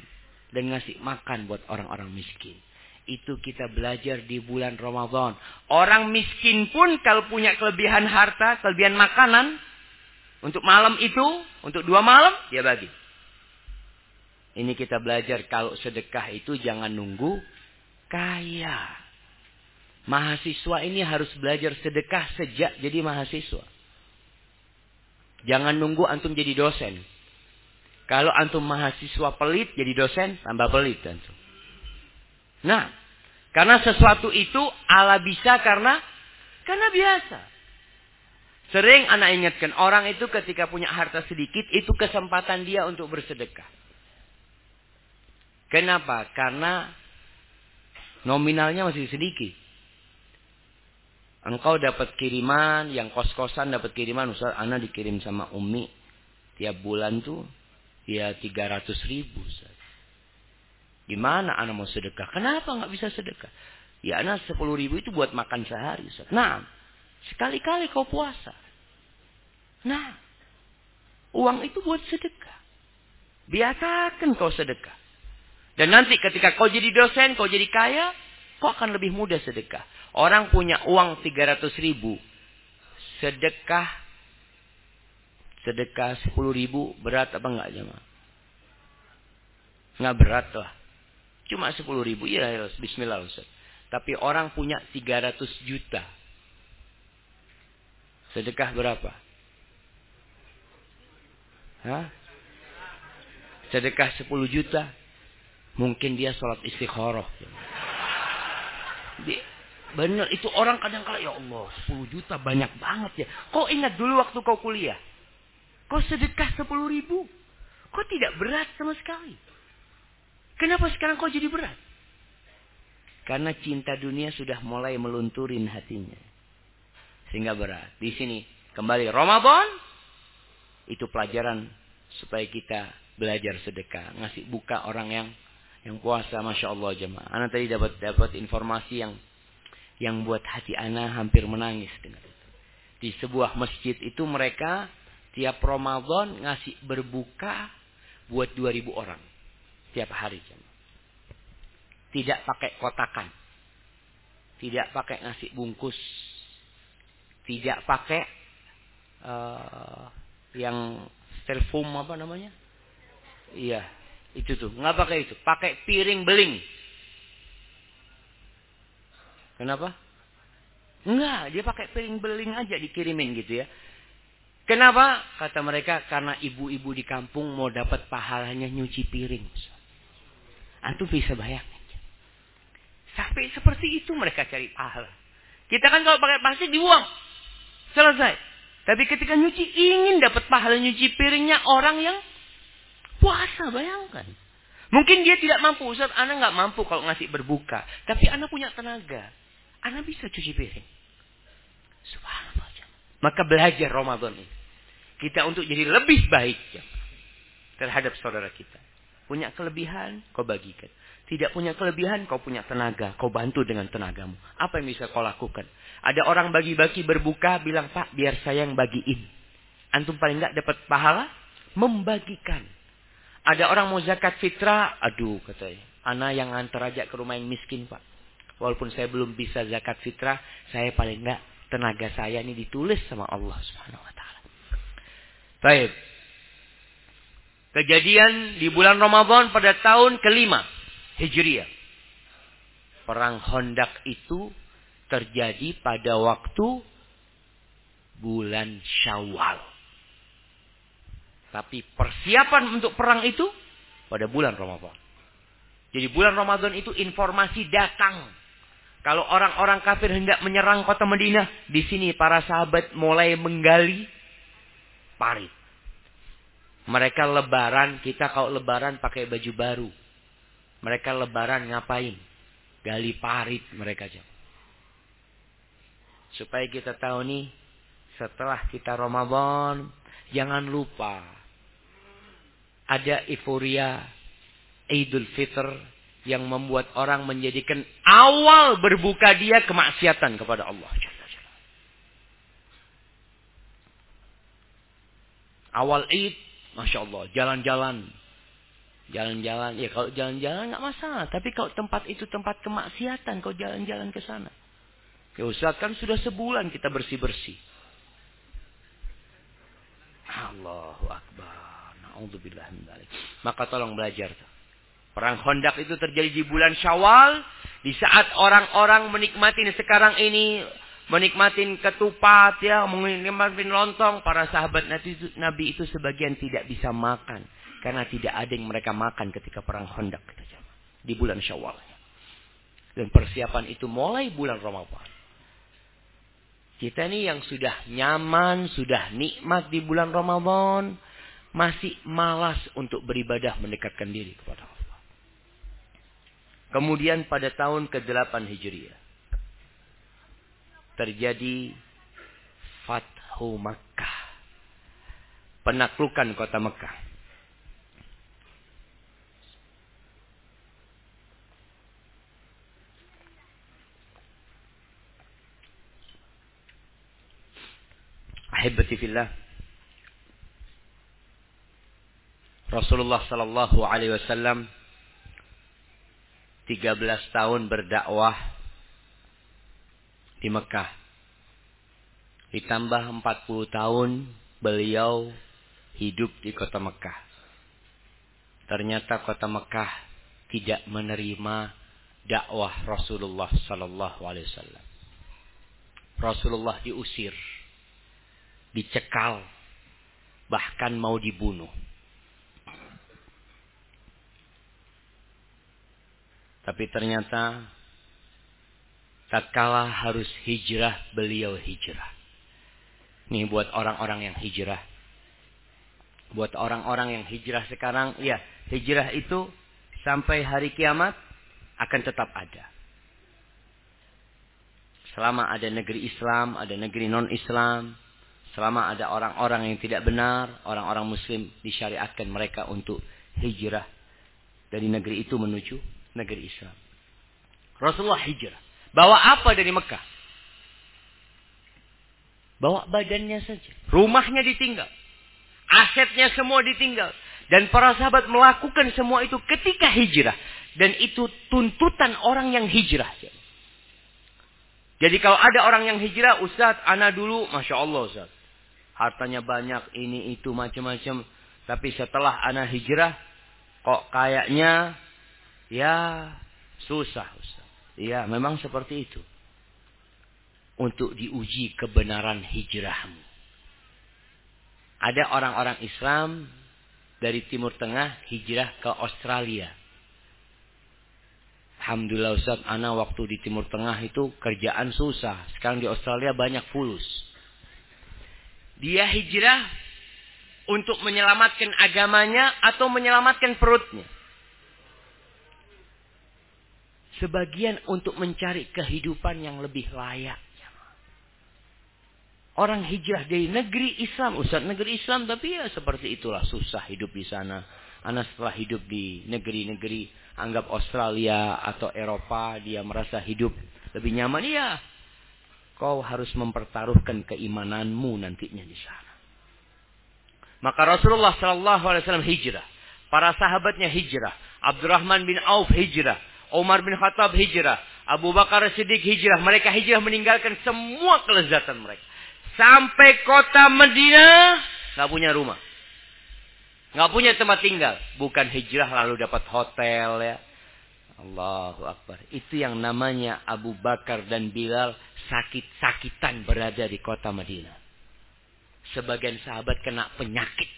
dan ngasih makan buat orang-orang miskin. itu kita belajar di bulan Ramadan. Orang miskin pun kalau punya kelebihan harta, kelebihan makanan, untuk malam itu, untuk dua malam, dia bagi. Ini kita belajar kalau sedekah itu jangan nunggu kaya. Mahasiswa ini harus belajar sedekah sejak jadi mahasiswa. Jangan nunggu antum jadi dosen. Kalau antum mahasiswa pelit jadi dosen, tambah pelit antum. Nah, karena sesuatu itu ala bisa karena karena biasa. Sering anak ingatkan orang itu ketika punya harta sedikit itu kesempatan dia untuk bersedekah. Kenapa? Karena nominalnya masih sedikit. Engkau dapat kiriman, yang kos-kosan dapat kiriman, Ustaz, anak dikirim sama Umi tiap bulan tuh ya 300 ribu. Ustaz. Gimana anak mau sedekah? Kenapa nggak bisa sedekah? Ya anak 10 ribu itu buat makan sehari. Ustaz. Nah, sekali-kali kau puasa. Nah, uang itu buat sedekah. Biasakan kau sedekah. Dan nanti ketika kau jadi dosen, kau jadi kaya, kau akan lebih mudah sedekah. Orang punya uang 300 ribu. Sedekah. Sedekah 10 ribu. Berat apa enggak jemaah? Enggak berat lah. Cuma 10 ribu. Ya, ya bismillah Ustaz. Tapi orang punya 300 juta. Sedekah berapa? Hah? Sedekah 10 juta. Mungkin dia sholat istikharah. Benar, itu orang kadang kala ya Allah, 10 juta banyak banget ya. Kau ingat dulu waktu kau kuliah? Kau sedekah 10 ribu. Kau tidak berat sama sekali. Kenapa sekarang kau jadi berat? Karena cinta dunia sudah mulai melunturin hatinya. Sehingga berat. Di sini kembali Ramadan itu pelajaran supaya kita belajar sedekah, ngasih buka orang yang yang puasa, masya Allah jemaah. Anak tadi dapat dapat informasi yang yang buat hati anak hampir menangis dengan itu. Di sebuah masjid itu mereka tiap Ramadan ngasih berbuka buat 2000 orang tiap hari jemaah. Tidak pakai kotakan. Tidak pakai ngasih bungkus. Tidak pakai uh, yang styrofoam apa namanya? Iya, itu tuh. Nggak pakai itu. Pakai piring beling. Kenapa? Enggak, dia pakai piring beling aja dikirimin gitu ya. Kenapa? Kata mereka karena ibu-ibu di kampung mau dapat pahalanya nyuci piring. Antum bisa bayangin. Sampai seperti itu mereka cari pahala. Kita kan kalau pakai plastik dibuang. Selesai. Tapi ketika nyuci ingin dapat pahala nyuci piringnya orang yang puasa, bayangkan. Mungkin dia tidak mampu. Ustaz, anak nggak mampu kalau ngasih berbuka. Tapi anak punya tenaga. Anak bisa cuci piring. Subhanallah. Maka belajar Ramadan ini. Kita untuk jadi lebih baik ya, terhadap saudara kita. Punya kelebihan, kau bagikan. Tidak punya kelebihan, kau punya tenaga. Kau bantu dengan tenagamu. Apa yang bisa kau lakukan? Ada orang bagi-bagi berbuka, bilang, Pak, biar saya yang bagiin. Antum paling nggak dapat pahala? Membagikan. Ada orang mau zakat fitrah, aduh katanya. Anak yang antar aja ke rumah yang miskin, Pak. Walaupun saya belum bisa zakat fitrah, saya paling nggak tenaga saya ini ditulis sama Allah Subhanahu wa taala. Baik. Kejadian di bulan Ramadan pada tahun kelima Hijriah. Perang Hondak itu terjadi pada waktu bulan Syawal. Tapi persiapan untuk perang itu pada bulan Ramadan. Jadi bulan Ramadan itu informasi datang. Kalau orang-orang kafir hendak menyerang kota Madinah, di sini para sahabat mulai menggali parit. Mereka lebaran, kita kalau lebaran pakai baju baru. Mereka lebaran ngapain? Gali parit mereka jam. Supaya kita tahu nih, setelah kita Ramadan, jangan lupa ada euforia Idul Fitr yang membuat orang menjadikan awal berbuka dia kemaksiatan kepada Allah. Awal Id, Masya Allah, jalan-jalan Jalan-jalan, ya kalau jalan-jalan nggak masalah. Tapi kalau tempat itu tempat kemaksiatan, kau jalan-jalan ke sana. Ya Ustaz kan sudah sebulan kita bersih-bersih. Allahu Akbar. Na'udzubillah Maka tolong belajar. Perang Hondak itu terjadi di bulan Syawal. Di saat orang-orang menikmati sekarang ini menikmati ketupat ya, menikmati lontong, para sahabat Nabi itu sebagian tidak bisa makan karena tidak ada yang mereka makan ketika perang Khandaq di bulan Syawal. Dan persiapan itu mulai bulan Ramadan. Kita ini yang sudah nyaman, sudah nikmat di bulan Ramadan, masih malas untuk beribadah mendekatkan diri kepada Allah. Kemudian pada tahun ke-8 Hijriah terjadi Fathu Makkah. Penaklukan kota Mekah. Ahibati fillah. Rasulullah sallallahu alaihi wasallam 13 tahun berdakwah di Mekah. Ditambah 40 tahun beliau hidup di kota Mekah. Ternyata kota Mekah tidak menerima dakwah Rasulullah sallallahu alaihi wasallam. Rasulullah diusir dicekal, bahkan mau dibunuh. Tapi ternyata tatkala harus hijrah, beliau hijrah. Nih buat orang-orang yang hijrah. Buat orang-orang yang hijrah sekarang, ya hijrah itu sampai hari kiamat akan tetap ada. Selama ada negeri Islam, ada negeri non-Islam, Selama ada orang-orang yang tidak benar, orang-orang muslim disyariatkan mereka untuk hijrah dari negeri itu menuju negeri Islam. Rasulullah hijrah. Bawa apa dari Mekah? Bawa badannya saja. Rumahnya ditinggal. Asetnya semua ditinggal. Dan para sahabat melakukan semua itu ketika hijrah. Dan itu tuntutan orang yang hijrah. Jadi kalau ada orang yang hijrah, Ustaz, anak dulu, Masya Allah Ustaz hartanya banyak, ini itu macam-macam. Tapi setelah anak hijrah, kok kayaknya ya susah. Ustaz. Ya, memang seperti itu. Untuk diuji kebenaran hijrahmu. Ada orang-orang Islam dari Timur Tengah hijrah ke Australia. Alhamdulillah Ustaz, anak waktu di Timur Tengah itu kerjaan susah. Sekarang di Australia banyak fulus. Dia hijrah untuk menyelamatkan agamanya atau menyelamatkan perutnya. Sebagian untuk mencari kehidupan yang lebih layak. Orang hijrah dari negeri Islam, Ustaz negeri Islam tapi ya seperti itulah susah hidup di sana. Anak setelah hidup di negeri-negeri anggap Australia atau Eropa dia merasa hidup lebih nyaman ya Kau harus mempertaruhkan keimananmu nantinya di sana. Maka Rasulullah Shallallahu Alaihi Wasallam hijrah. Para sahabatnya hijrah. Abdurrahman bin Auf hijrah. Umar bin Khattab hijrah. Abu Bakar Siddiq hijrah. Mereka hijrah meninggalkan semua kelezatan mereka. Sampai kota Medina nggak punya rumah. nggak punya tempat tinggal. Bukan hijrah lalu dapat hotel ya. Allahu Akbar. Itu yang namanya Abu Bakar dan Bilal sakit-sakitan berada di kota Madinah. Sebagian sahabat kena penyakit.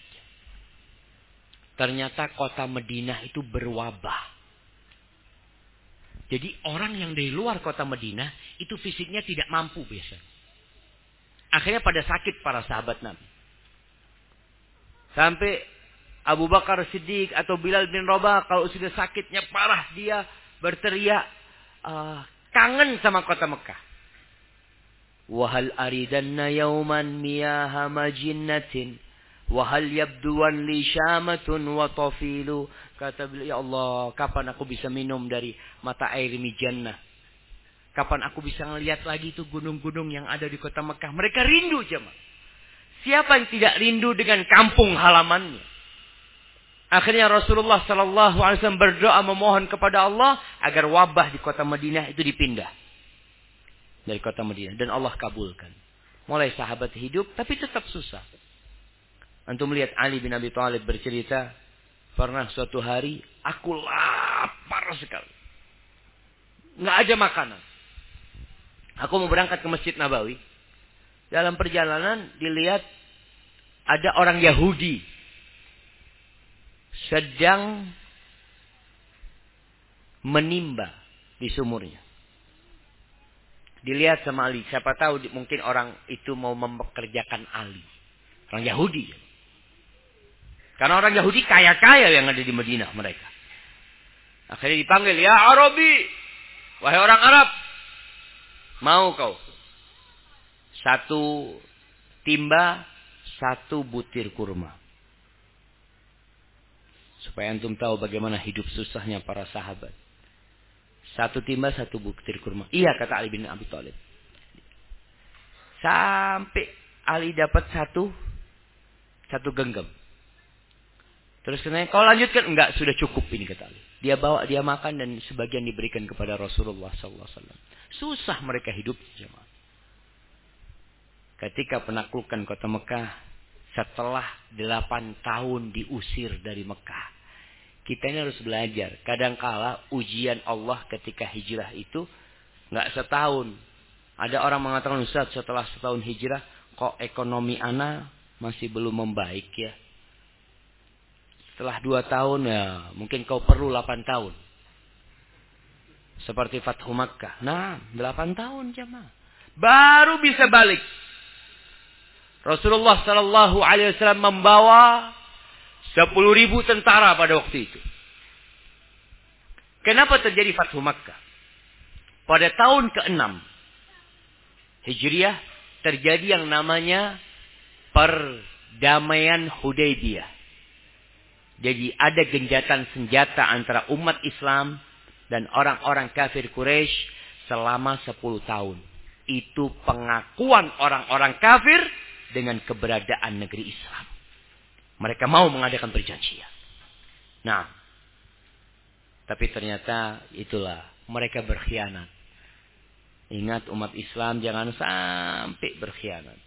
Ternyata kota Madinah itu berwabah. Jadi orang yang dari luar kota Madinah itu fisiknya tidak mampu biasa. Akhirnya pada sakit para sahabat Nabi. Sampai Abu Bakar Siddiq atau Bilal bin Rabah kalau sudah sakitnya parah dia berteriak uh, kangen sama kota Mekah. Wahal aridanna yauman miyaha majinnatin. Wahal yabduan li syamatun wa tafilu. Kata beliau, ya Allah, kapan aku bisa minum dari mata air mijannah? Kapan aku bisa melihat lagi itu gunung-gunung yang ada di kota Mekah? Mereka rindu jemaah. Siapa yang tidak rindu dengan kampung halamannya? Akhirnya Rasulullah Sallallahu Alaihi Wasallam berdoa memohon kepada Allah agar wabah di kota Madinah itu dipindah dari kota Madinah dan Allah kabulkan. Mulai sahabat hidup tapi tetap susah. Antum melihat Ali bin Abi Thalib bercerita, pernah suatu hari aku lapar sekali. Nggak ada makanan. Aku mau berangkat ke Masjid Nabawi. Dalam perjalanan dilihat ada orang Yahudi sedang menimba di sumurnya. Dilihat sama Ali. Siapa tahu mungkin orang itu mau mempekerjakan Ali. Orang Yahudi. Karena orang Yahudi kaya-kaya yang ada di Madinah mereka. Akhirnya dipanggil, ya Arabi. Wahai orang Arab. Mau kau. Satu timba, satu butir kurma. Supaya antum tahu bagaimana hidup susahnya para sahabat. Satu timba, satu butir kurma. Iya kata Ali bin Abi Thalib. Sampai Ali dapat satu, satu genggam. Terus kenanya, kau lanjutkan? Enggak, sudah cukup ini kata Ali. Dia bawa, dia makan dan sebagian diberikan kepada Rasulullah SAW. Susah mereka hidup jemaah. Ketika penaklukan kota Mekah, setelah delapan tahun diusir dari Mekah. Kita ini harus belajar. Kadangkala ujian Allah ketika hijrah itu nggak setahun. Ada orang mengatakan Ustaz setelah setahun hijrah kok ekonomi ana masih belum membaik ya. Setelah dua tahun ya mungkin kau perlu delapan tahun. Seperti Fathu Makkah. Nah, delapan tahun jemaah. Baru bisa balik. Rasulullah Sallallahu Alaihi Wasallam membawa sepuluh ribu tentara pada waktu itu. Kenapa terjadi Fathu Makkah? Pada tahun ke-6 Hijriah terjadi yang namanya perdamaian Hudaybiyah. Jadi ada genjatan senjata antara umat Islam dan orang-orang kafir Quraisy selama 10 tahun. Itu pengakuan orang-orang kafir dengan keberadaan negeri Islam. Mereka mau mengadakan perjanjian. Nah, tapi ternyata itulah mereka berkhianat. Ingat umat Islam jangan sampai berkhianat.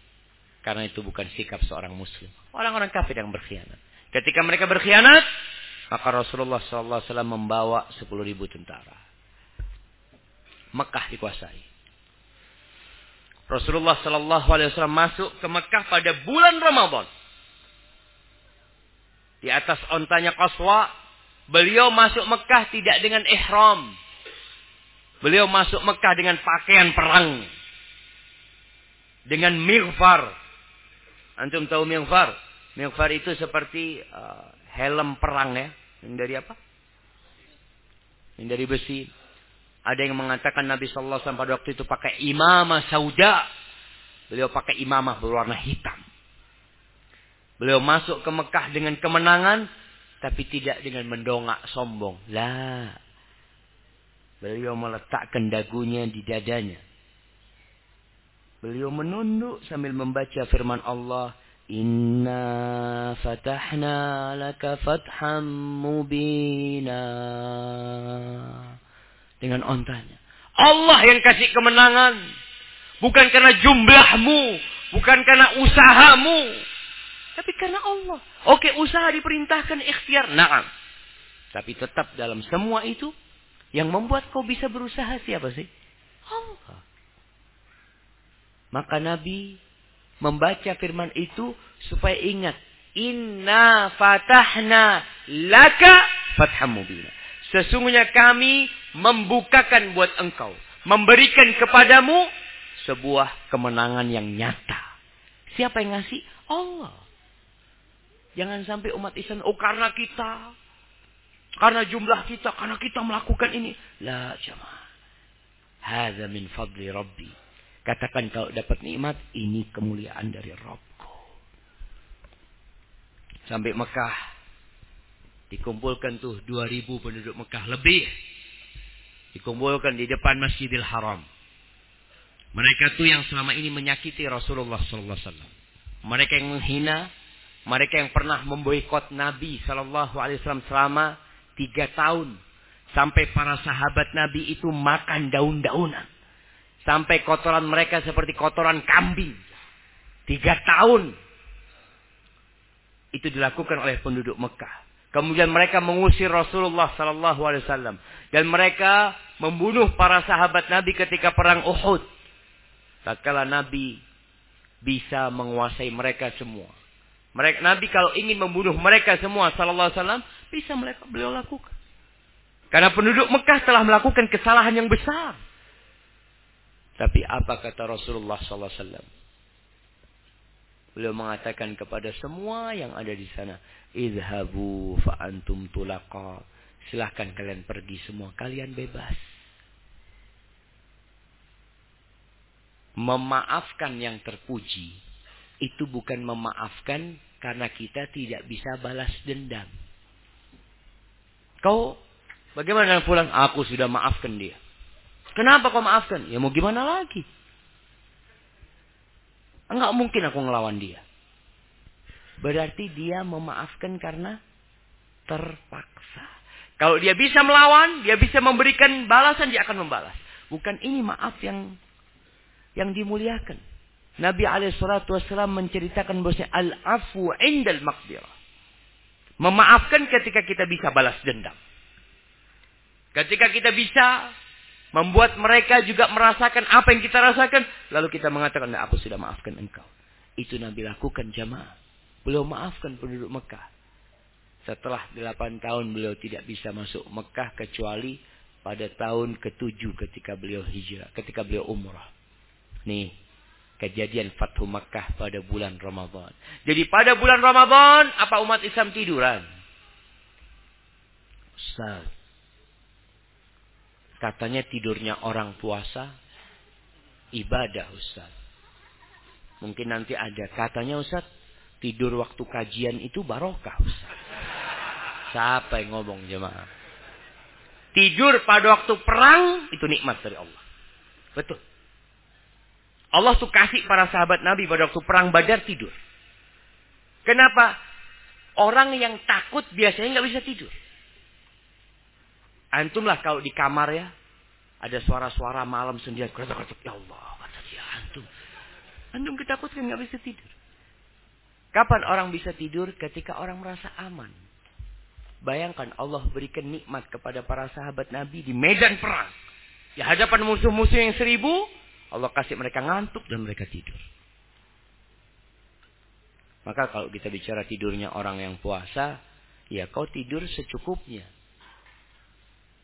Karena itu bukan sikap seorang muslim. Orang-orang kafir yang berkhianat. Ketika mereka berkhianat, maka Rasulullah SAW membawa 10 ribu tentara. Mekah dikuasai. Rasulullah Wasallam masuk ke Mekah pada bulan Ramadan. Di atas ontanya Qaswa, beliau masuk Mekah tidak dengan ihram. Beliau masuk Mekah dengan pakaian perang. Dengan mighfar. Antum tahu mighfar? Mighfar itu seperti uh, helm perang ya. Yang dari apa? Yang dari besi. Ada yang mengatakan Nabi Sallallahu Alaihi Wasallam pada waktu itu pakai imamah sauda. Beliau pakai imamah berwarna hitam. Beliau masuk ke Mekah dengan kemenangan. Tapi tidak dengan mendongak sombong. Lah. Beliau meletakkan dagunya di dadanya. Beliau menunduk sambil membaca firman Allah. Inna fatahna laka fatham mubina dengan ontanya. Allah yang kasih kemenangan. Bukan karena jumlahmu. Bukan karena usahamu. Tapi karena Allah. Oke usaha diperintahkan ikhtiar. Naam. Tapi tetap dalam semua itu. Yang membuat kau bisa berusaha siapa sih? Allah. Maka Nabi membaca firman itu supaya ingat. Inna fatahna laka fatham mubina. Sesungguhnya kami membukakan buat engkau. Memberikan kepadamu sebuah kemenangan yang nyata. Siapa yang ngasih? Allah. Jangan sampai umat Islam, oh karena kita. Karena jumlah kita, karena kita melakukan ini. La jamaah. Hada min fadli Rabbi. Katakan kalau dapat nikmat, ini kemuliaan dari Rabbku. Sampai Mekah. Dikumpulkan tuh 2000 penduduk Mekah lebih. Dikumpulkan di depan Masjidil Haram. Mereka tuh yang selama ini menyakiti Rasulullah wasallam. Mereka yang menghina, Mereka yang pernah memboikot Nabi Shallallahu Alaihi Wasallam selama tiga tahun. Sampai para sahabat Nabi itu makan daun-daunan. Sampai kotoran mereka seperti kotoran kambing. Tiga tahun. Itu dilakukan oleh penduduk Mekah. Kemudian mereka mengusir Rasulullah Sallallahu Alaihi Wasallam dan mereka membunuh para sahabat Nabi ketika perang Uhud. Tatkala Nabi bisa menguasai mereka semua. Mereka Nabi kalau ingin membunuh mereka semua Sallallahu Alaihi Wasallam bisa mereka beliau lakukan. Karena penduduk Mekah telah melakukan kesalahan yang besar. Tapi apa kata Rasulullah Sallallahu Alaihi Wasallam? Beliau mengatakan kepada semua yang ada di sana, "Idhabu fa antum tulaqa." Silahkan kalian pergi semua, kalian bebas. Memaafkan yang terpuji itu bukan memaafkan karena kita tidak bisa balas dendam. Kau bagaimana pulang? Aku sudah maafkan dia. Kenapa kau maafkan? Ya mau gimana lagi? Enggak mungkin aku ngelawan dia. Berarti dia memaafkan karena terpaksa. Kalau dia bisa melawan, dia bisa memberikan balasan, dia akan membalas. Bukan ini maaf yang yang dimuliakan. Nabi Alaihissalam menceritakan bahwa al-afu indal maqdirah. Memaafkan ketika kita bisa balas dendam. Ketika kita bisa Membuat mereka juga merasakan apa yang kita rasakan. Lalu kita mengatakan, nah, aku sudah maafkan engkau. Itu Nabi lakukan jamaah. Beliau maafkan penduduk Mekah. Setelah delapan tahun beliau tidak bisa masuk Mekah kecuali pada tahun ketujuh ketika beliau hijrah. Ketika beliau umrah. Nih. Kejadian Fathu Mekah pada bulan Ramadan. Jadi pada bulan Ramadan, apa umat Islam tiduran? Ustaz, Katanya tidurnya orang puasa ibadah Ustaz. Mungkin nanti ada. Katanya Ustaz, tidur waktu kajian itu barokah Ustaz. Siapa yang ngomong jemaah? Tidur pada waktu perang itu nikmat dari Allah. Betul. Allah tuh kasih para sahabat Nabi pada waktu perang Badar tidur. Kenapa? Orang yang takut biasanya nggak bisa tidur. Antumlah kalau di kamar ya. Ada suara-suara malam sendirian. Kerajak-kerajak. Ya Allah. Kata dia antum. Antum ketakutkan nggak bisa tidur. Kapan orang bisa tidur? Ketika orang merasa aman. Bayangkan Allah berikan nikmat kepada para sahabat Nabi di medan perang. Di hadapan musuh-musuh yang seribu. Allah kasih mereka ngantuk dan mereka tidur. Maka kalau kita bicara tidurnya orang yang puasa. Ya kau tidur secukupnya.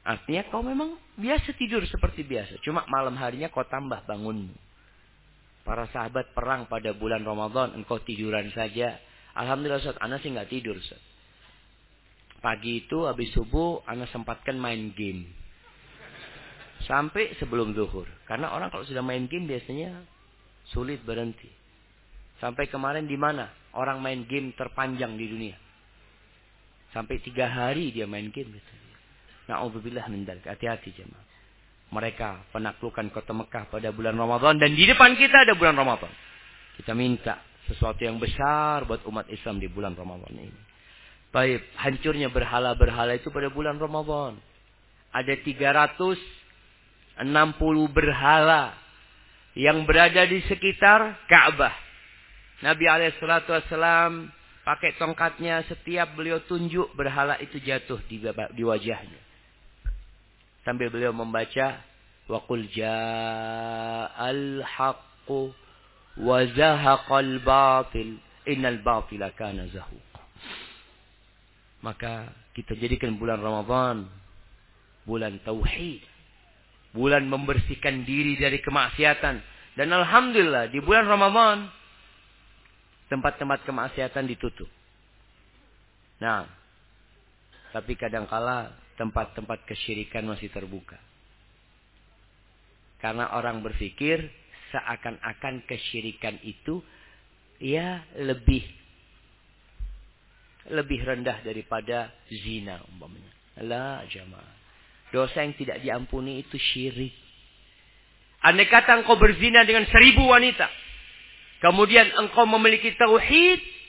Artinya kau memang biasa tidur seperti biasa. Cuma malam harinya kau tambah bangunmu. Para sahabat perang pada bulan Ramadan. Engkau tiduran saja. Alhamdulillah Ustaz. Ana sih nggak tidur. Pagi itu habis subuh. Ana sempatkan main game. Sampai sebelum zuhur. Karena orang kalau sudah main game biasanya sulit berhenti. Sampai kemarin di mana orang main game terpanjang di dunia. Sampai tiga hari dia main game. Gitu. Na'udzubillah min. Hati-hati jemaah. Mereka penaklukan kota Mekah pada bulan Ramadan. Dan di depan kita ada bulan Ramadan. Kita minta sesuatu yang besar buat umat Islam di bulan Ramadan ini. Baik, hancurnya berhala-berhala itu pada bulan Ramadan. Ada 360 berhala yang berada di sekitar Ka'bah. Nabi Alaihissalam pakai tongkatnya setiap beliau tunjuk berhala itu jatuh di, di wajahnya. Sambil beliau membaca wa qul ja'al haqqu wa zahaqal batil innal batila kana zahuqa maka kita jadikan bulan Ramadan bulan tauhid bulan membersihkan diri dari kemaksiatan dan alhamdulillah di bulan Ramadan tempat-tempat kemaksiatan ditutup nah tapi kadangkala tempat-tempat kesyirikan masih terbuka. Karena orang berpikir seakan-akan kesyirikan itu ya lebih lebih rendah daripada zina umpamanya. La jamaah. Dosa yang tidak diampuni itu syirik. Andai kata engkau berzina dengan seribu wanita. Kemudian engkau memiliki tauhid.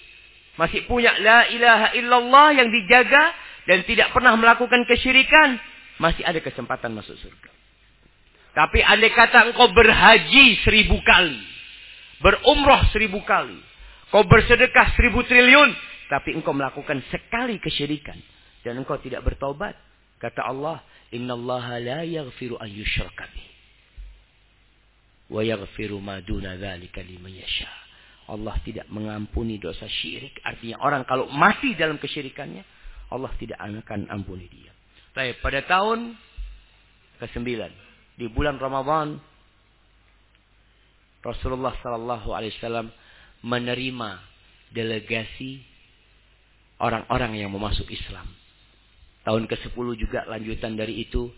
masih punya la ilaha illallah yang dijaga dan tidak pernah melakukan kesyirikan, masih ada kesempatan masuk surga. Tapi andai kata engkau berhaji seribu kali, berumroh seribu kali, kau bersedekah seribu triliun, tapi engkau melakukan sekali kesyirikan dan engkau tidak bertobat, kata Allah, Inna Allah la yaghfiru an yushraka wa yaghfiru ma duna dzalika liman yasha. Allah tidak mengampuni dosa syirik. Artinya orang kalau mati dalam kesyirikannya, Allah tidak akan ampuni dia. Tapi pada tahun ke-9 di bulan Ramadan Rasulullah sallallahu alaihi wasallam menerima delegasi orang-orang yang mau masuk Islam. Tahun ke-10 juga lanjutan dari itu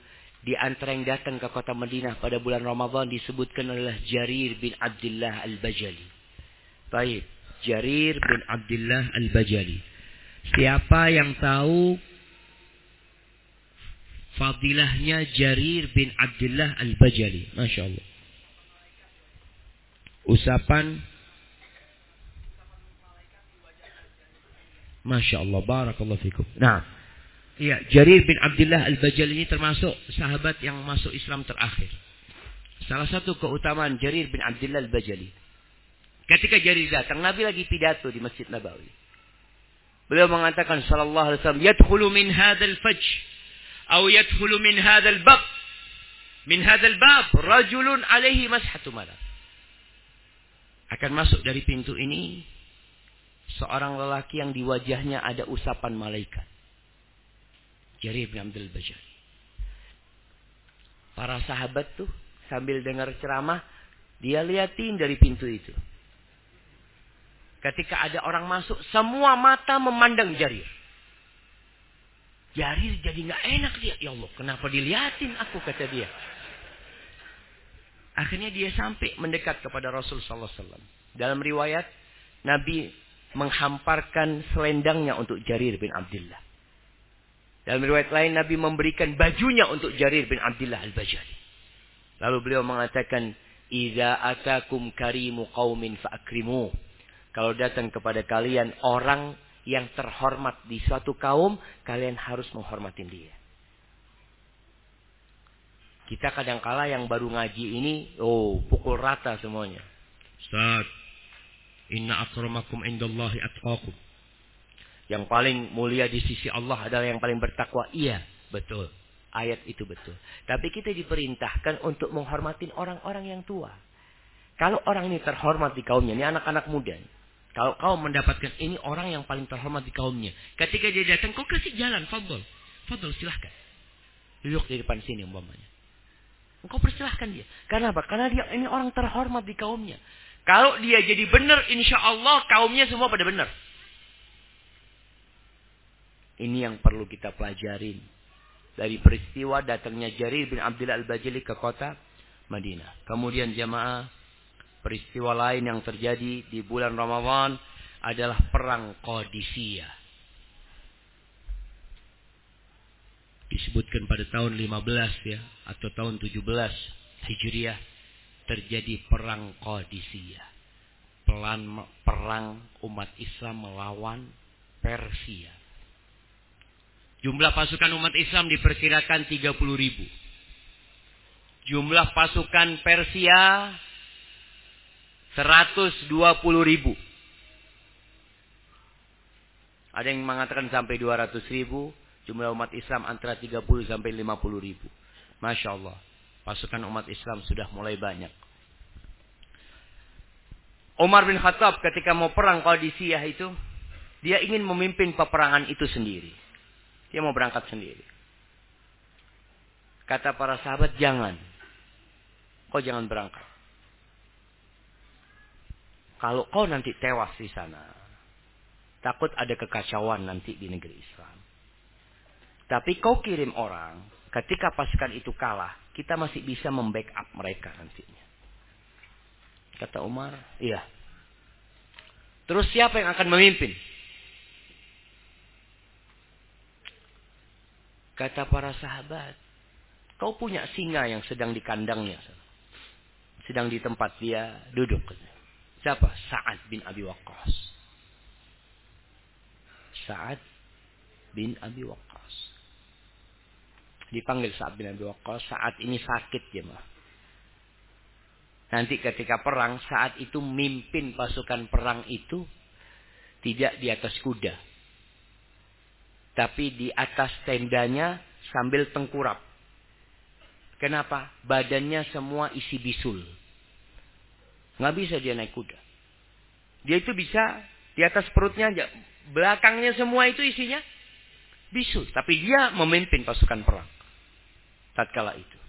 di antara yang datang ke kota Madinah pada bulan Ramadan disebutkan adalah Jarir bin Abdullah Al-Bajali. Baik. Jarir bin Abdullah Al-Bajali. Siapa yang tahu fadilahnya Jarir bin Abdullah Al-Bajali? Masya Allah. Usapan Masya Allah. Barakallahu fikum. Nah. Iya, Jarir bin Abdullah Al-Bajali ini termasuk sahabat yang masuk Islam terakhir. Salah satu keutamaan Jarir bin Abdullah Al-Bajali. Ketika Jarir datang, Nabi lagi pidato di Masjid Nabawi. Beliau mengatakan sallallahu alaihi wasallam, "Yadkhulu min hadzal fajj atau yadkhulu min hadzal bab min hadzal bab rajulun alaihi mashatu malak." Akan masuk dari pintu ini seorang lelaki yang di wajahnya ada usapan malaikat. Jarir bin Abdul Bajali. Para sahabat tuh sambil dengar ceramah, dia liatin dari pintu itu. Ketika ada orang masuk, semua mata memandang Jarir. Jarir jadi nggak enak dia. Ya Allah, kenapa diliatin aku kata dia. Akhirnya dia sampai mendekat kepada Rasul Sallallahu Alaihi Wasallam. Dalam riwayat, Nabi menghamparkan selendangnya untuk Jarir bin Abdullah. Dalam riwayat lain, Nabi memberikan bajunya untuk Jarir bin Abdullah al-Bajali. Lalu beliau mengatakan, Iza atakum karimu qawmin fa'akrimu. Kalau datang kepada kalian orang yang terhormat di suatu kaum, kalian harus menghormatin dia. Kita kadang kala yang baru ngaji ini, oh pukul rata semuanya. Ustaz, inna akramakum indallahi atqakum. Yang paling mulia di sisi Allah adalah yang paling bertakwa. Iya, betul. Ayat itu betul. Tapi kita diperintahkan untuk menghormati orang-orang yang tua. Kalau orang ini terhormat di kaumnya, ini anak-anak muda. Kalau kau mendapatkan ini orang yang paling terhormat di kaumnya. Ketika dia datang, kau kasih jalan, fadol. Fadol, silahkan. Duduk di depan sini umpamanya. Engkau persilahkan dia. Karena apa? Karena dia ini orang terhormat di kaumnya. Kalau dia jadi benar, insya Allah kaumnya semua pada benar. Ini yang perlu kita pelajarin. Dari peristiwa datangnya Jarir bin Abdullah al-Bajali ke kota Madinah. Kemudian jamaah Peristiwa lain yang terjadi di bulan Ramadan adalah perang Qadisiyah. Disebutkan pada tahun 15 ya atau tahun 17 Hijriah terjadi perang Qadisiyah. Pelan perang umat Islam melawan Persia. Jumlah pasukan umat Islam diperkirakan 30 ribu. Jumlah pasukan Persia 120 ribu. Ada yang mengatakan sampai 200 ribu. Jumlah umat Islam antara 30 sampai 50 ribu. Masya Allah. Pasukan umat Islam sudah mulai banyak. Umar bin Khattab ketika mau perang Qadisiyah itu. Dia ingin memimpin peperangan itu sendiri. Dia mau berangkat sendiri. Kata para sahabat, jangan. Kau jangan berangkat. Kalau kau nanti tewas di sana, takut ada kekacauan nanti di negeri Islam. Tapi kau kirim orang, ketika pasukan itu kalah, kita masih bisa membackup mereka nantinya. Kata Umar, iya. Terus siapa yang akan memimpin? Kata para sahabat, kau punya singa yang sedang di kandangnya. Sedang di tempat dia duduk. Siapa? Sa'ad bin Abi Waqqas. Sa'ad bin Abi Waqqas. Dipanggil Sa'ad bin Abi Waqqas. Saat ini sakit jemaah. Nanti ketika perang, saat itu mimpin pasukan perang itu tidak di atas kuda. Tapi di atas tendanya sambil tengkurap. Kenapa? Badannya semua isi bisul. Nggak bisa dia naik kuda. Dia itu bisa di atas perutnya aja. Belakangnya semua itu isinya bisu. Tapi dia memimpin pasukan perang. Tatkala itu.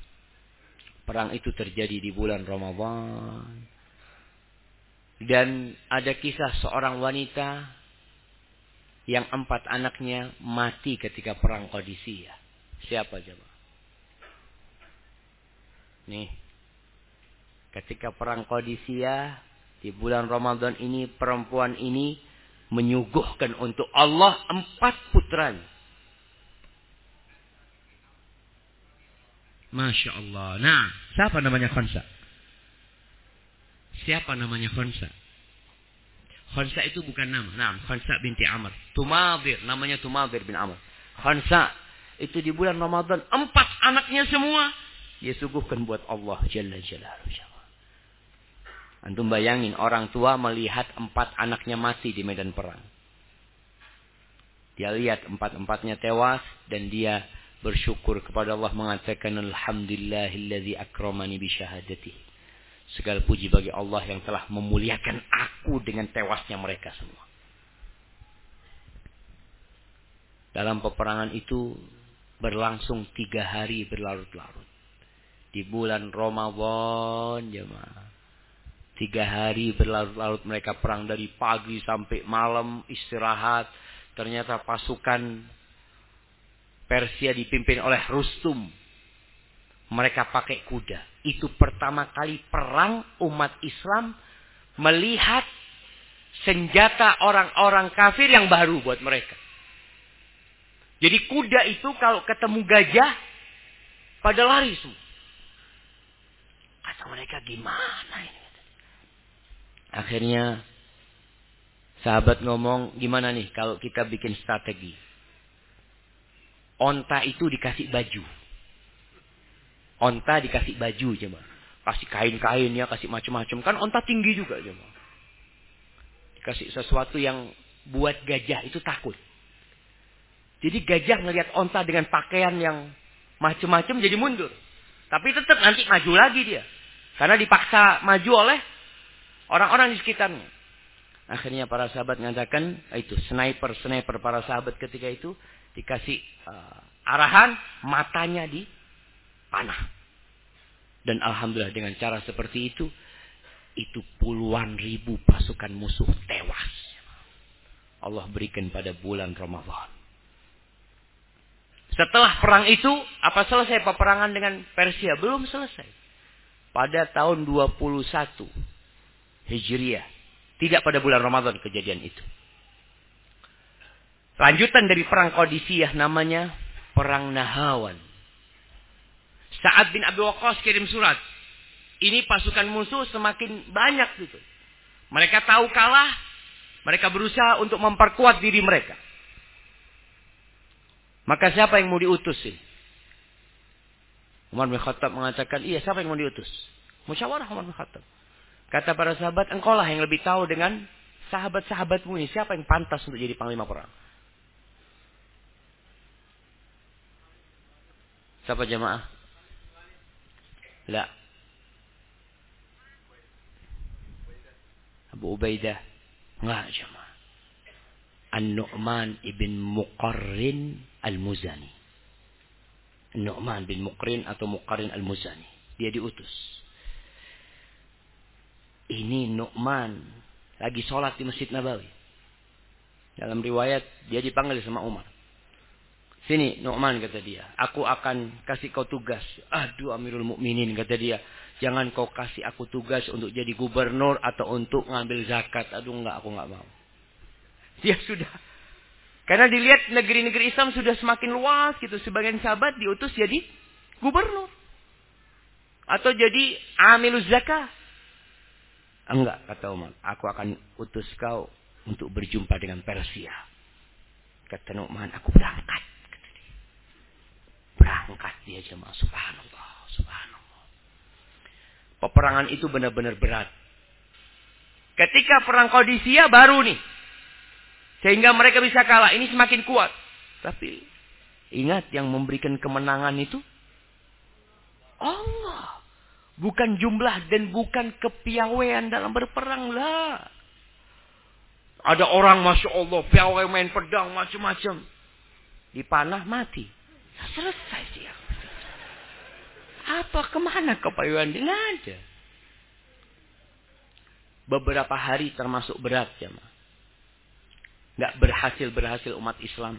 Perang itu terjadi di bulan Ramadan. Dan ada kisah seorang wanita yang empat anaknya mati ketika perang Qadisiyah. Siapa coba? Nih. Ketika perang Qadisiyah di bulan Ramadan ini perempuan ini menyuguhkan untuk Allah empat putranya. Masya Allah. Nah, siapa namanya Khonsa? Siapa namanya Khonsa? Khonsa itu bukan nama. Nah, Khonsa binti Amr. Tumadir. Namanya Tumadir bin Amr. Khonsa. Itu di bulan Ramadan. Empat anaknya semua. Dia suguhkan buat Allah. Jalla Jalla. Antum bayangin orang tua melihat empat anaknya mati di medan perang. Dia lihat empat-empatnya tewas dan dia bersyukur kepada Allah mengatakan Alhamdulillahilladzi akramani bi syahadati. Segala puji bagi Allah yang telah memuliakan aku dengan tewasnya mereka semua. Dalam peperangan itu berlangsung tiga hari berlarut-larut. Di bulan Ramadan jemaah. Tiga hari berlarut-larut mereka perang dari pagi sampai malam istirahat. Ternyata pasukan Persia dipimpin oleh Rustum. Mereka pakai kuda. Itu pertama kali perang umat Islam melihat senjata orang-orang kafir yang baru buat mereka. Jadi kuda itu kalau ketemu gajah pada lari semua. Kata mereka gimana ini? Akhirnya sahabat ngomong, gimana nih kalau kita bikin strategi? Onta itu dikasih baju. Onta dikasih baju coba. Kasih kain-kain ya, kasih macam-macam. Kan onta tinggi juga coba. Dikasih sesuatu yang buat gajah itu takut. Jadi gajah ngelihat onta dengan pakaian yang macam-macam jadi mundur. Tapi tetap nanti maju lagi dia. Karena dipaksa maju oleh Orang-orang di sekitarnya. Akhirnya para sahabat mengatakan, itu sniper-sniper para sahabat ketika itu dikasih uh, arahan matanya di panah. Dan alhamdulillah dengan cara seperti itu, itu puluhan ribu pasukan musuh tewas. Allah berikan pada bulan Ramadan. Setelah perang itu, apa selesai peperangan dengan Persia? Belum selesai. Pada tahun 21 Hijriah. Tidak pada bulan Ramadan kejadian itu. Lanjutan dari perang Qadisiyah namanya perang Nahawan. Saat bin Abi Waqqas kirim surat. Ini pasukan musuh semakin banyak gitu. Mereka tahu kalah, mereka berusaha untuk memperkuat diri mereka. Maka siapa yang mau diutus sih? Umar bin Khattab mengatakan, iya siapa yang mau diutus? Musyawarah Umar bin Khattab. Kata para sahabat, engkau lah yang lebih tahu dengan sahabat-sahabatmu ini. Siapa yang pantas untuk jadi panglima perang? Siapa jemaah? La. Abu Ubaidah. Enggak jemaah. An-Nu'man ibn Muqarrin al-Muzani. An-Nu'man bin Muqarrin atau Muqarrin al-Muzani. Dia diutus. Ini Nu'man. Lagi sholat di Masjid Nabawi. Dalam riwayat dia dipanggil sama Umar. Sini Nu'man kata dia. Aku akan kasih kau tugas. Aduh Amirul Mukminin kata dia. Jangan kau kasih aku tugas untuk jadi gubernur atau untuk ngambil zakat. Aduh enggak aku enggak mau. Dia sudah. Karena dilihat negeri-negeri Islam sudah semakin luas gitu. Sebagian sahabat diutus jadi gubernur. Atau jadi amiluz zakat. Enggak, kata Umar. Aku akan utus kau untuk berjumpa dengan Persia. Kata Nu'man, aku berangkat. Berangkat dia jemaah. Subhanallah. Subhanallah. Peperangan itu benar-benar berat. Ketika perang Kodisia baru nih. Sehingga mereka bisa kalah. Ini semakin kuat. Tapi ingat yang memberikan kemenangan itu Allah. Bukan jumlah dan bukan kepiawaian dalam berperang lah. Ada orang Masya Allah, piawai main pedang macam-macam. Dipanah mati. Selesai dia. Apa ke mana kepayuan? Nggak ada. Beberapa hari termasuk berat ya ma. Nggak berhasil-berhasil umat Islam.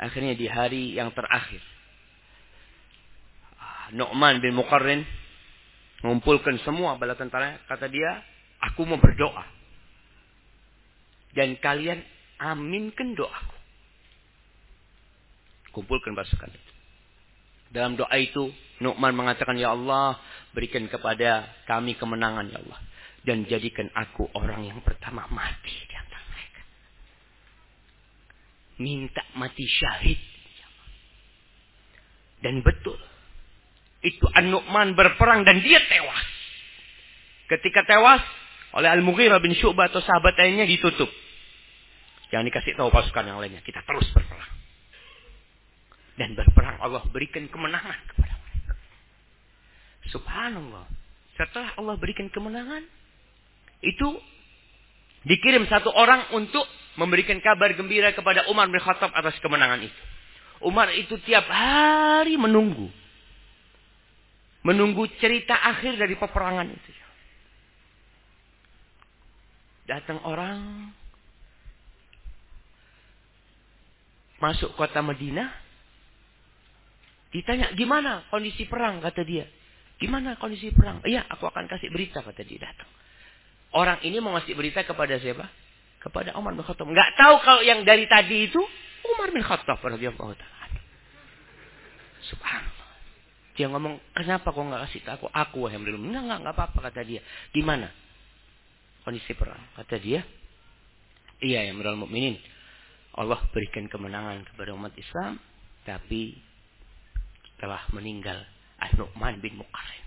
Akhirnya di hari yang terakhir. Ah, Nu'man bin Muqarrin mengumpulkan semua bala tentara. Kata dia, aku mau berdoa. Dan kalian aminkan doaku. Kumpulkan pasukan itu. Dalam doa itu, Nu'man mengatakan, Ya Allah, berikan kepada kami kemenangan, Ya Allah. Dan jadikan aku orang yang pertama mati di antara mereka. Minta mati syahid. Dan betul. Itu An-Nu'man berperang dan dia tewas. Ketika tewas, oleh Al-Mughirah bin Syu'bah atau sahabat lainnya ditutup. Jangan dikasih tahu pasukan yang lainnya. Kita terus berperang. Dan berperang Allah berikan kemenangan kepada mereka. Subhanallah. Setelah Allah berikan kemenangan. Itu dikirim satu orang untuk memberikan kabar gembira kepada Umar bin Khattab atas kemenangan itu. Umar itu tiap hari menunggu. Menunggu cerita akhir dari peperangan itu. Datang orang masuk kota Madinah. Ditanya, gimana kondisi perang? Kata dia. Gimana kondisi perang? Iya, aku akan kasih berita, kata dia datang. Orang ini mau ngasih berita kepada siapa? Kepada Umar bin Khattab. Nggak tahu kalau yang dari tadi itu Umar bin Khattab. Subhanallah. Dia ngomong, kenapa kau nggak kasih tahu aku? yang belum. Enggak, enggak, enggak apa-apa, kata dia. Gimana? Kondisi perang. Kata dia, iya beral mukminin. Allah berikan kemenangan kepada umat Islam, tapi telah meninggal An-Nu'man bin Muqarrin.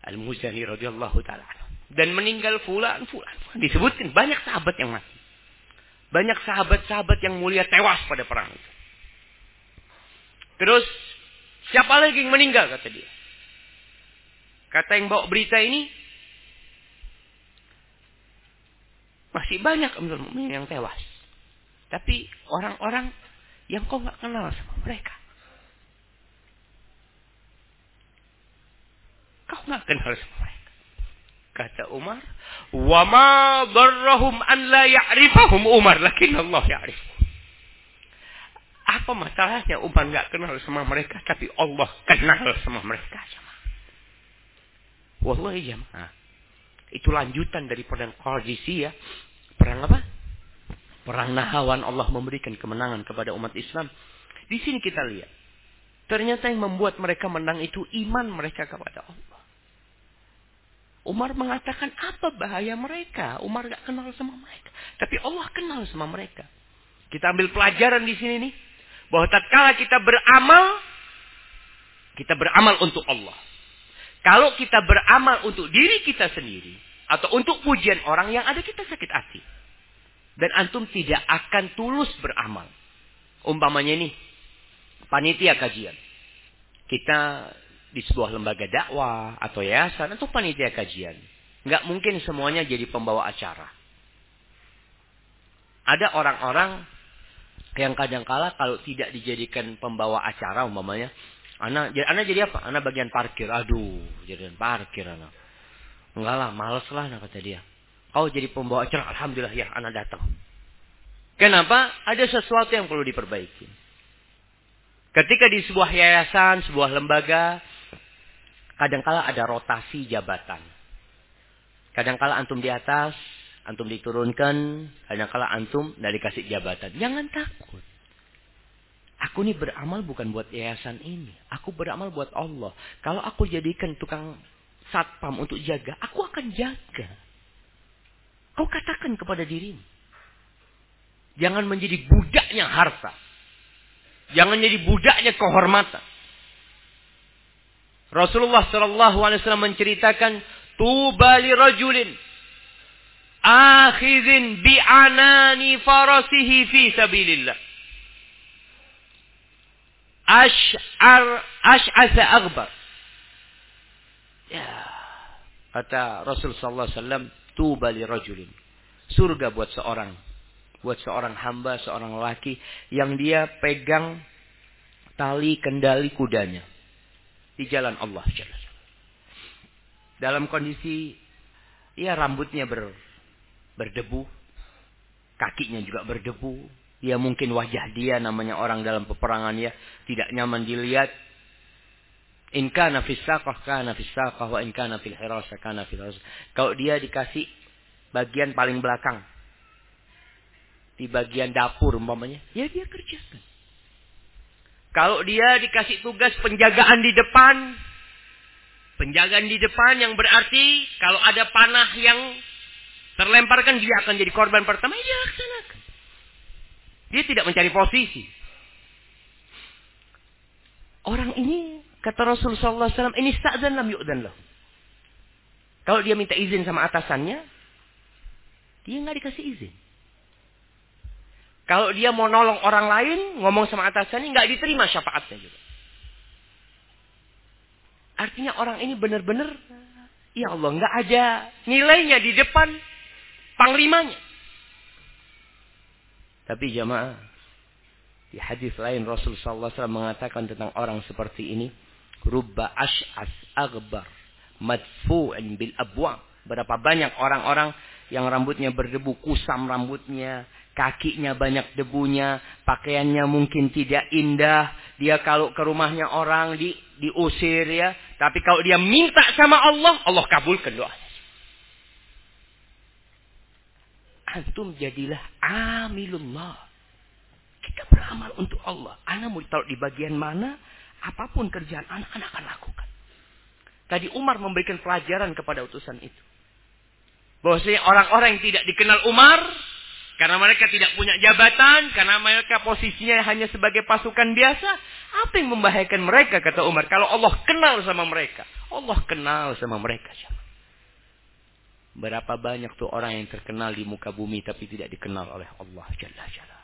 Al-Muzani radhiyallahu taala dan meninggal fulan fulan. Disebutkan banyak sahabat yang mati. Banyak sahabat-sahabat yang mulia tewas pada perang itu. Terus siapa lagi yang meninggal kata dia? Kata yang bawa berita ini Masih banyak yang tewas. Tapi orang-orang yang kau nggak kenal sama mereka. Kau nggak kenal sama mereka. Kata Umar, "Wa ma darrahum an la ya'rifahum Umar, lakin Allah ya'rif." Apa masalahnya Umar nggak kenal sama mereka, tapi Allah kenal sama mereka. Wallahi jamaah. Itu lanjutan dari perang Qadisiyah. Perang apa? Perang Nahawan Allah memberikan kemenangan kepada umat Islam. Di sini kita lihat. Ternyata yang membuat mereka menang itu iman mereka kepada Allah. Umar mengatakan apa bahaya mereka? Umar gak kenal sama mereka. Tapi Allah kenal sama mereka. Kita ambil pelajaran di sini nih. Bahwa tatkala kita beramal. Kita beramal untuk Allah. Kalau kita beramal untuk diri kita sendiri atau untuk pujian orang yang ada kita sakit hati. Dan antum tidak akan tulus beramal. Umpamanya ini panitia kajian. Kita di sebuah lembaga dakwah atau yayasan atau panitia kajian. Nggak mungkin semuanya jadi pembawa acara. Ada orang-orang yang kadang-kala kalau tidak dijadikan pembawa acara umpamanya Anak, anak jadi apa? Anak bagian parkir. Aduh, jadi parkir anak. Enggak lah, males lah anak kata dia. Kau jadi pembawa acara, alhamdulillah ya anak datang. Kenapa? Ada sesuatu yang perlu diperbaiki. Ketika di sebuah yayasan, sebuah lembaga, kadangkala ada rotasi jabatan. Kadangkala antum di atas, antum diturunkan, kadangkala antum dari kasih jabatan. Jangan takut. Aku ini beramal bukan buat yayasan ini. Aku beramal buat Allah. Kalau aku jadikan tukang satpam untuk jaga, aku akan jaga. Kau katakan kepada dirimu. Jangan menjadi budaknya harta. Jangan menjadi budaknya kehormatan. Rasulullah Shallallahu Alaihi Wasallam menceritakan tuba li rajulin akhidin bi anani farasihi fi sabilillah. Ash'ar ash'asa aghbar. Ya. Kata Rasul sallallahu alaihi wasallam, tuba li rajulin. Surga buat seorang buat seorang hamba, seorang laki yang dia pegang tali kendali kudanya di jalan Allah Dalam kondisi ya rambutnya ber, berdebu, kakinya juga berdebu, ya mungkin wajah dia namanya orang dalam peperangan ya tidak nyaman dilihat. In kana fis kana fis wa in kana fil hirasa kana fil Kalau dia dikasih bagian paling belakang di bagian dapur umpamanya, ya dia kerjakan. Kalau dia dikasih tugas penjagaan di depan, penjagaan di depan yang berarti kalau ada panah yang terlemparkan dia akan jadi korban pertama, ya dia. Dia tidak mencari posisi. Orang ini kata Rasulullah SAW ini sa'zan lam yu'dan loh. Kalau dia minta izin sama atasannya, dia nggak dikasih izin. Kalau dia mau nolong orang lain, ngomong sama atasannya, nggak diterima syafaatnya juga. Artinya orang ini benar-benar, ya Allah, nggak ada nilainya di depan panglimanya. Tapi jamaah, di hadis lain Rasulullah SAW mengatakan tentang orang seperti ini, rubba ash'as agbar madfu'in bil abwa. Berapa banyak orang-orang yang rambutnya berdebu, kusam rambutnya, kakinya banyak debunya, pakaiannya mungkin tidak indah, dia kalau ke rumahnya orang di diusir ya, tapi kalau dia minta sama Allah, Allah kabulkan doanya. Antum jadilah amilullah. Kita beramal untuk Allah. Anak mau ditaruh di bagian mana, apa pun kerjaan anak, anak akan lakukan. Tadi Umar memberikan pelajaran kepada utusan itu. Bahwasanya orang-orang yang tidak dikenal Umar, karena mereka tidak punya jabatan, karena mereka posisinya hanya sebagai pasukan biasa, apa yang membahayakan mereka kata Umar? Kalau Allah kenal sama mereka, Allah kenal sama mereka. Berapa banyak tuh orang yang terkenal di muka bumi tapi tidak dikenal oleh Allah Jalla Jalla.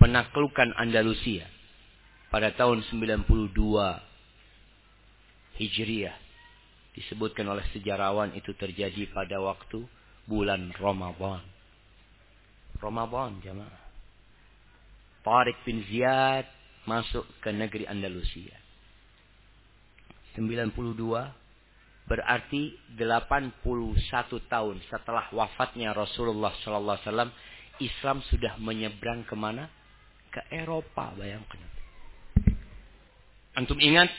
Penaklukan Andalusia pada tahun 92 Hijriah disebutkan oleh sejarawan itu terjadi pada waktu bulan Ramadan. Ramadan jamaah. Tariq bin Ziyad masuk ke negeri Andalusia. 92 berarti 81 tahun setelah wafatnya Rasulullah sallallahu alaihi wasallam Islam sudah menyeberang ke mana? Ke Eropa, bayangkan. Antum ingat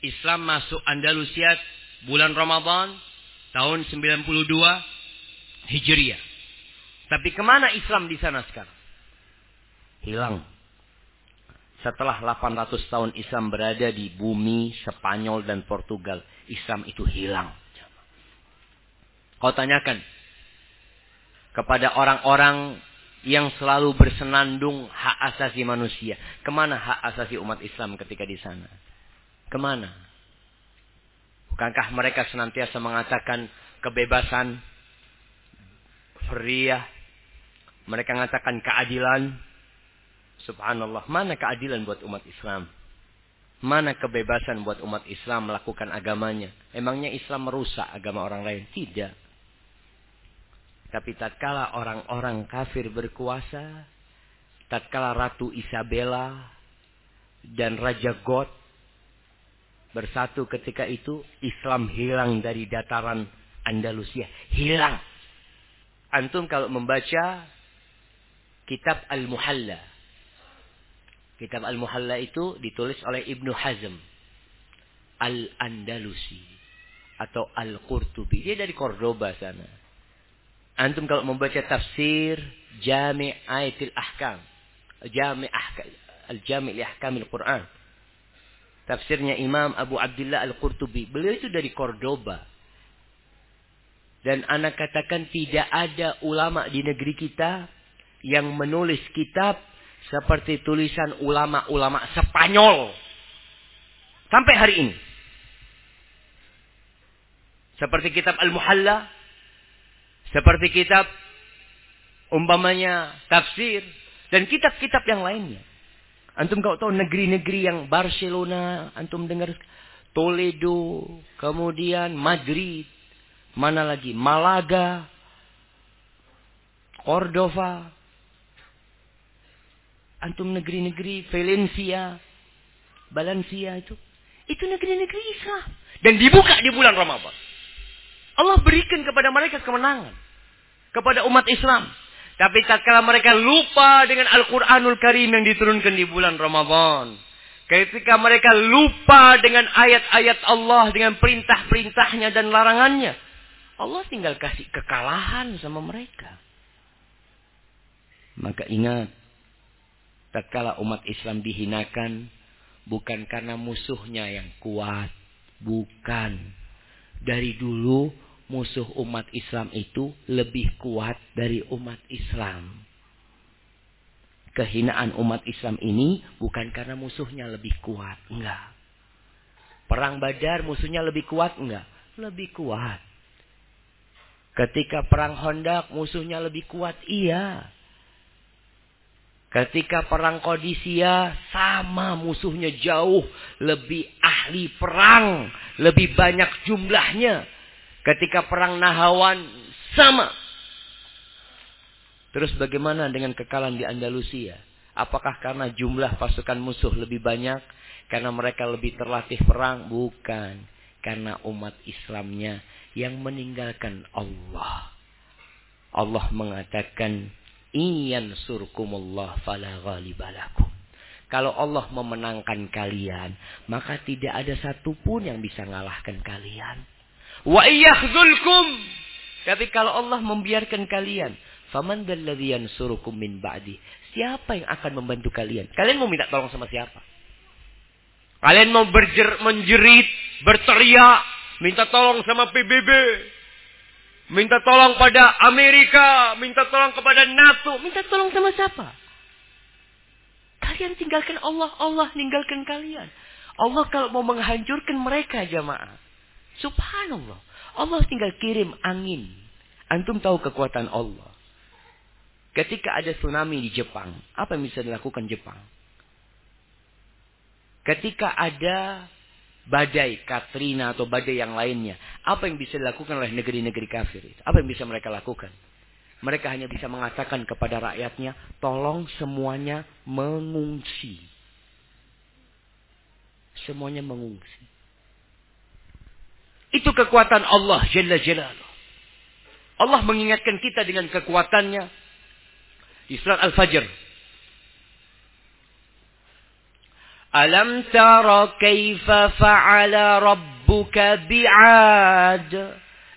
Islam masuk Andalusia bulan Ramadan tahun 92 Hijriah. Tapi ke mana Islam di sana sekarang? Hilang. Setelah 800 tahun Islam berada di bumi Spanyol dan Portugal, Islam itu hilang. Kau tanyakan kepada orang-orang yang selalu bersenandung hak asasi manusia. Ke mana hak asasi umat Islam ketika di sana? Ke mana? Bukankah mereka senantiasa mengatakan kebebasan, free mereka mengatakan keadilan. Subhanallah. Mana keadilan buat umat Islam? Mana kebebasan buat umat Islam melakukan agamanya? Emangnya Islam merusak agama orang lain? Tidak. Tapi tatkala orang-orang kafir berkuasa, tatkala Ratu Isabella dan Raja God bersatu ketika itu, Islam hilang dari dataran Andalusia. Hilang. Antum kalau membaca kitab Al-Muhalla. Kitab Al-Muhalla itu ditulis oleh Ibnu Hazm. Al-Andalusi. Atau Al-Qurtubi. Dia dari Cordoba sana. Antum kalau membaca tafsir Jami' Ayatil Ahkam. Jami' Ahkam. Al-Jami' li Ahkamil Quran. Tafsirnya Imam Abu Abdullah Al-Qurtubi. Beliau itu dari Cordoba. Dan anak katakan tidak ada ulama di negeri kita yang menulis kitab seperti tulisan ulama-ulama Spanyol. Sampai hari ini. Seperti kitab Al-Muhalla. Seperti kitab umpamanya tafsir. Dan kitab-kitab yang lainnya. Antum kau tahu negeri-negeri yang Barcelona. Antum dengar Toledo. Kemudian Madrid. Mana lagi? Malaga. Cordova. Antum negeri-negeri Valencia, Valencia itu. Itu negeri-negeri Islam. Dan dibuka di bulan Ramadan. Allah berikan kepada mereka kemenangan. Kepada umat Islam. Tapi tak kala mereka lupa dengan Al-Quranul Karim yang diturunkan di bulan Ramadan. Ketika mereka lupa dengan ayat-ayat Allah, dengan perintah-perintahnya dan larangannya. Allah tinggal kasih kekalahan sama mereka. Maka ingat, tatkala umat Islam dihinakan bukan karena musuhnya yang kuat, bukan. Dari dulu musuh umat Islam itu lebih kuat dari umat Islam. Kehinaan umat Islam ini bukan karena musuhnya lebih kuat, enggak. Perang Badar musuhnya lebih kuat enggak? Lebih kuat. Ketika perang Hondak musuhnya lebih kuat, iya. Ketika perang Kodisia sama musuhnya jauh lebih ahli perang, lebih banyak jumlahnya. Ketika perang Nahawan sama. Terus bagaimana dengan kekalahan di Andalusia? Apakah karena jumlah pasukan musuh lebih banyak? Karena mereka lebih terlatih perang? Bukan. Karena umat Islamnya yang meninggalkan Allah. Allah mengatakan Iyan surkumullah fala ghalibalakum. Kalau Allah memenangkan kalian, maka tidak ada satupun yang bisa mengalahkan kalian. Wa iyakhzulkum. Tapi kalau Allah membiarkan kalian, faman dalladhi yansurukum min ba'di? Siapa yang akan membantu kalian? Kalian mau minta tolong sama siapa? Kalian mau berjer, menjerit, berteriak, minta tolong sama PBB, Minta tolong pada Amerika, minta tolong kepada NATO, minta tolong sama siapa? Kalian tinggalkan Allah, Allah tinggalkan kalian. Allah kalau mau menghancurkan mereka jamaah. Subhanallah. Allah tinggal kirim angin. Antum tahu kekuatan Allah. Ketika ada tsunami di Jepang, apa yang bisa dilakukan Jepang? Ketika ada badai Katrina atau badai yang lainnya. Apa yang bisa dilakukan oleh negeri-negeri kafir? Apa yang bisa mereka lakukan? Mereka hanya bisa mengatakan kepada rakyatnya, tolong semuanya mengungsi. Semuanya mengungsi. Itu kekuatan Allah Jalla Jalaluh. Allah mengingatkan kita dengan kekuatannya di surat Al-Fajr. Alam tara kaifa fa'ala rabbuka bi'ad.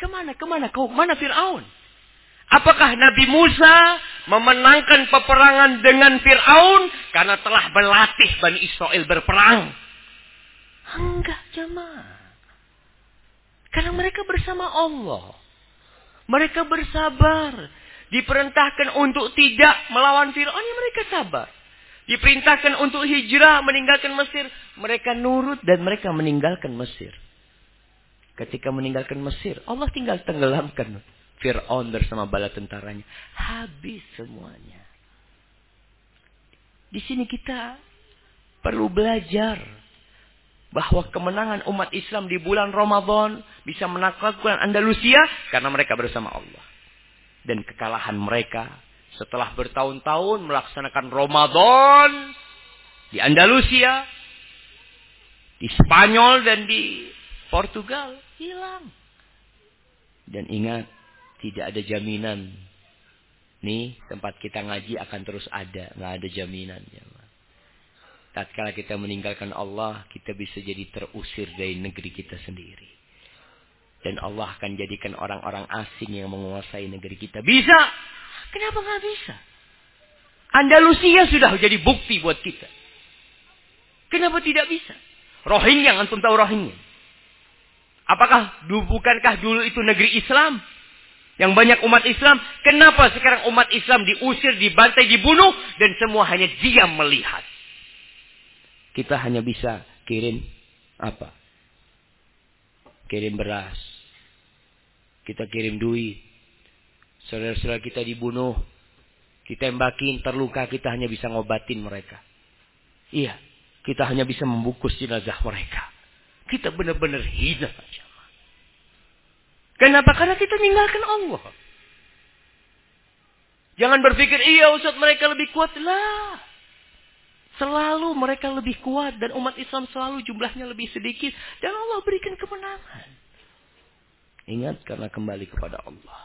Ke mana, ke mana kau, mana Fir'aun? Apakah Nabi Musa memenangkan peperangan dengan Fir'aun karena telah berlatih Bani Israel berperang? Enggak, jemaah. Karena mereka bersama Allah. Mereka bersabar. Diperintahkan untuk tidak melawan Fir'aun, ya mereka sabar. Diperintahkan untuk hijrah meninggalkan Mesir. Mereka nurut dan mereka meninggalkan Mesir. Ketika meninggalkan Mesir, Allah tinggal tenggelamkan Fir'aun bersama bala tentaranya. Habis semuanya. Di sini kita perlu belajar bahwa kemenangan umat Islam di bulan Ramadan bisa menaklukkan Andalusia karena mereka bersama Allah. Dan kekalahan mereka setelah bertahun-tahun melaksanakan Ramadan di Andalusia, di Spanyol dan di Portugal hilang. Dan ingat, tidak ada jaminan nih tempat kita ngaji akan terus ada, nggak ada jaminan ya. Tatkala kita meninggalkan Allah, kita bisa jadi terusir dari negeri kita sendiri. Dan Allah akan jadikan orang-orang asing yang menguasai negeri kita. Bisa! Kenapa nggak bisa? Andalusia sudah jadi bukti buat kita. Kenapa tidak bisa? Rohingya, antum tahu Rohingya? Apakah bukankah dulu itu negeri Islam? Yang banyak umat Islam. Kenapa sekarang umat Islam diusir, dibantai, dibunuh. Dan semua hanya diam melihat. Kita hanya bisa kirim apa? Kirim beras. Kita kirim duit. Saudara-saudara kita dibunuh. Kita tembakin, terluka, kita hanya bisa ngobatin mereka. Iya, kita hanya bisa membungkus jenazah mereka. Kita benar-benar hina. Kenapa? Karena kita meninggalkan Allah. Jangan berpikir, iya Ustaz mereka lebih kuat. Lah. Selalu mereka lebih kuat. Dan umat Islam selalu jumlahnya lebih sedikit. Dan Allah berikan kemenangan. Ingat karena kembali kepada Allah.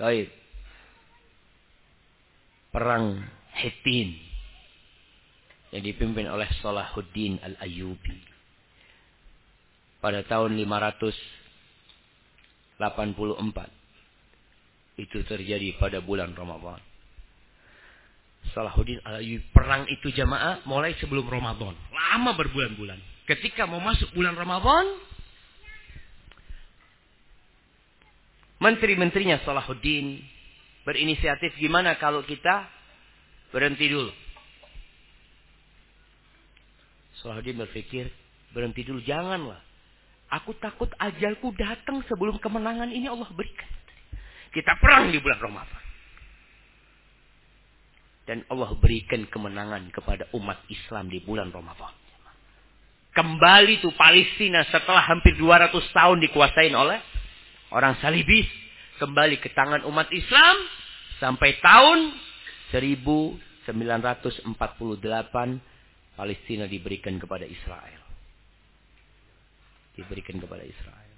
Baik. Perang Hittin. Yang dipimpin oleh Salahuddin Al-Ayyubi. Pada tahun 500 84. Itu terjadi pada bulan Ramadan. Salahuddin al perang itu jamaah mulai sebelum Ramadan. Lama berbulan-bulan. Ketika mau masuk bulan Ramadan, menteri-menterinya Salahuddin berinisiatif gimana kalau kita berhenti dulu. Salahuddin berpikir, berhenti dulu janganlah. Aku takut ajalku datang sebelum kemenangan ini Allah berikan. Kita perang di bulan Ramadan. Dan Allah berikan kemenangan kepada umat Islam di bulan Ramadan. Kembali tuh Palestina setelah hampir 200 tahun dikuasain oleh orang salibis. Kembali ke tangan umat Islam. Sampai tahun 1948 Palestina diberikan kepada Israel diberikan kepada Israel.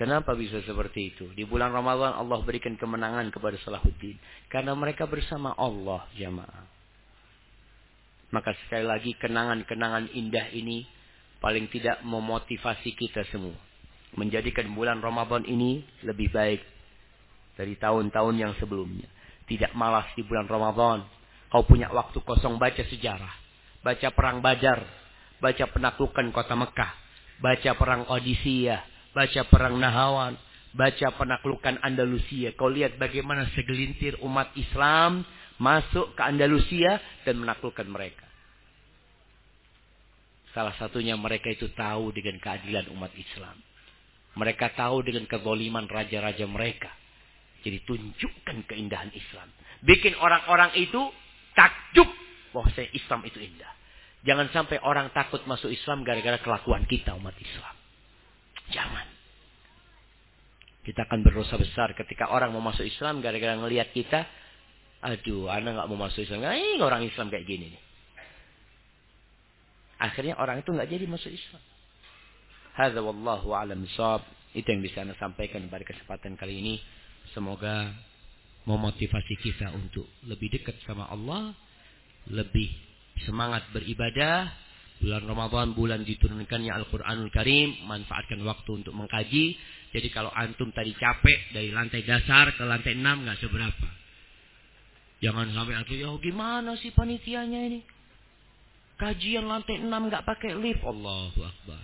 Kenapa bisa seperti itu? Di bulan Ramadan Allah berikan kemenangan kepada Salahuddin. Karena mereka bersama Allah jamaah. Maka sekali lagi kenangan-kenangan indah ini paling tidak memotivasi kita semua. Menjadikan bulan Ramadan ini lebih baik dari tahun-tahun yang sebelumnya. Tidak malas di bulan Ramadan. Kau punya waktu kosong baca sejarah. Baca perang Badar baca penaklukan kota Mekah, baca perang Odisia, baca perang Nahawan, baca penaklukan Andalusia. Kau lihat bagaimana segelintir umat Islam masuk ke Andalusia dan menaklukkan mereka. Salah satunya mereka itu tahu dengan keadilan umat Islam. Mereka tahu dengan kezoliman raja-raja mereka. Jadi tunjukkan keindahan Islam. Bikin orang-orang itu takjub bahwa Islam itu indah. Jangan sampai orang takut masuk Islam gara-gara kelakuan kita umat Islam. Jangan. Kita akan berdosa besar ketika orang mau masuk Islam gara-gara ngelihat kita. Aduh, anak nggak mau masuk Islam. Ini orang Islam kayak gini nih. Akhirnya orang itu nggak jadi masuk Islam. Hadza wallahu alam sab. Itu yang bisa Anda sampaikan pada kesempatan kali ini. Semoga memotivasi kita untuk lebih dekat sama Allah, lebih semangat beribadah. Bulan Ramadan bulan diturunkannya Al-Quranul Karim. Manfaatkan waktu untuk mengkaji. Jadi kalau antum tadi capek dari lantai dasar ke lantai enam nggak seberapa. Jangan sampai antum, ya gimana sih panitianya ini? Kajian lantai enam nggak pakai lift. Allahu Akbar.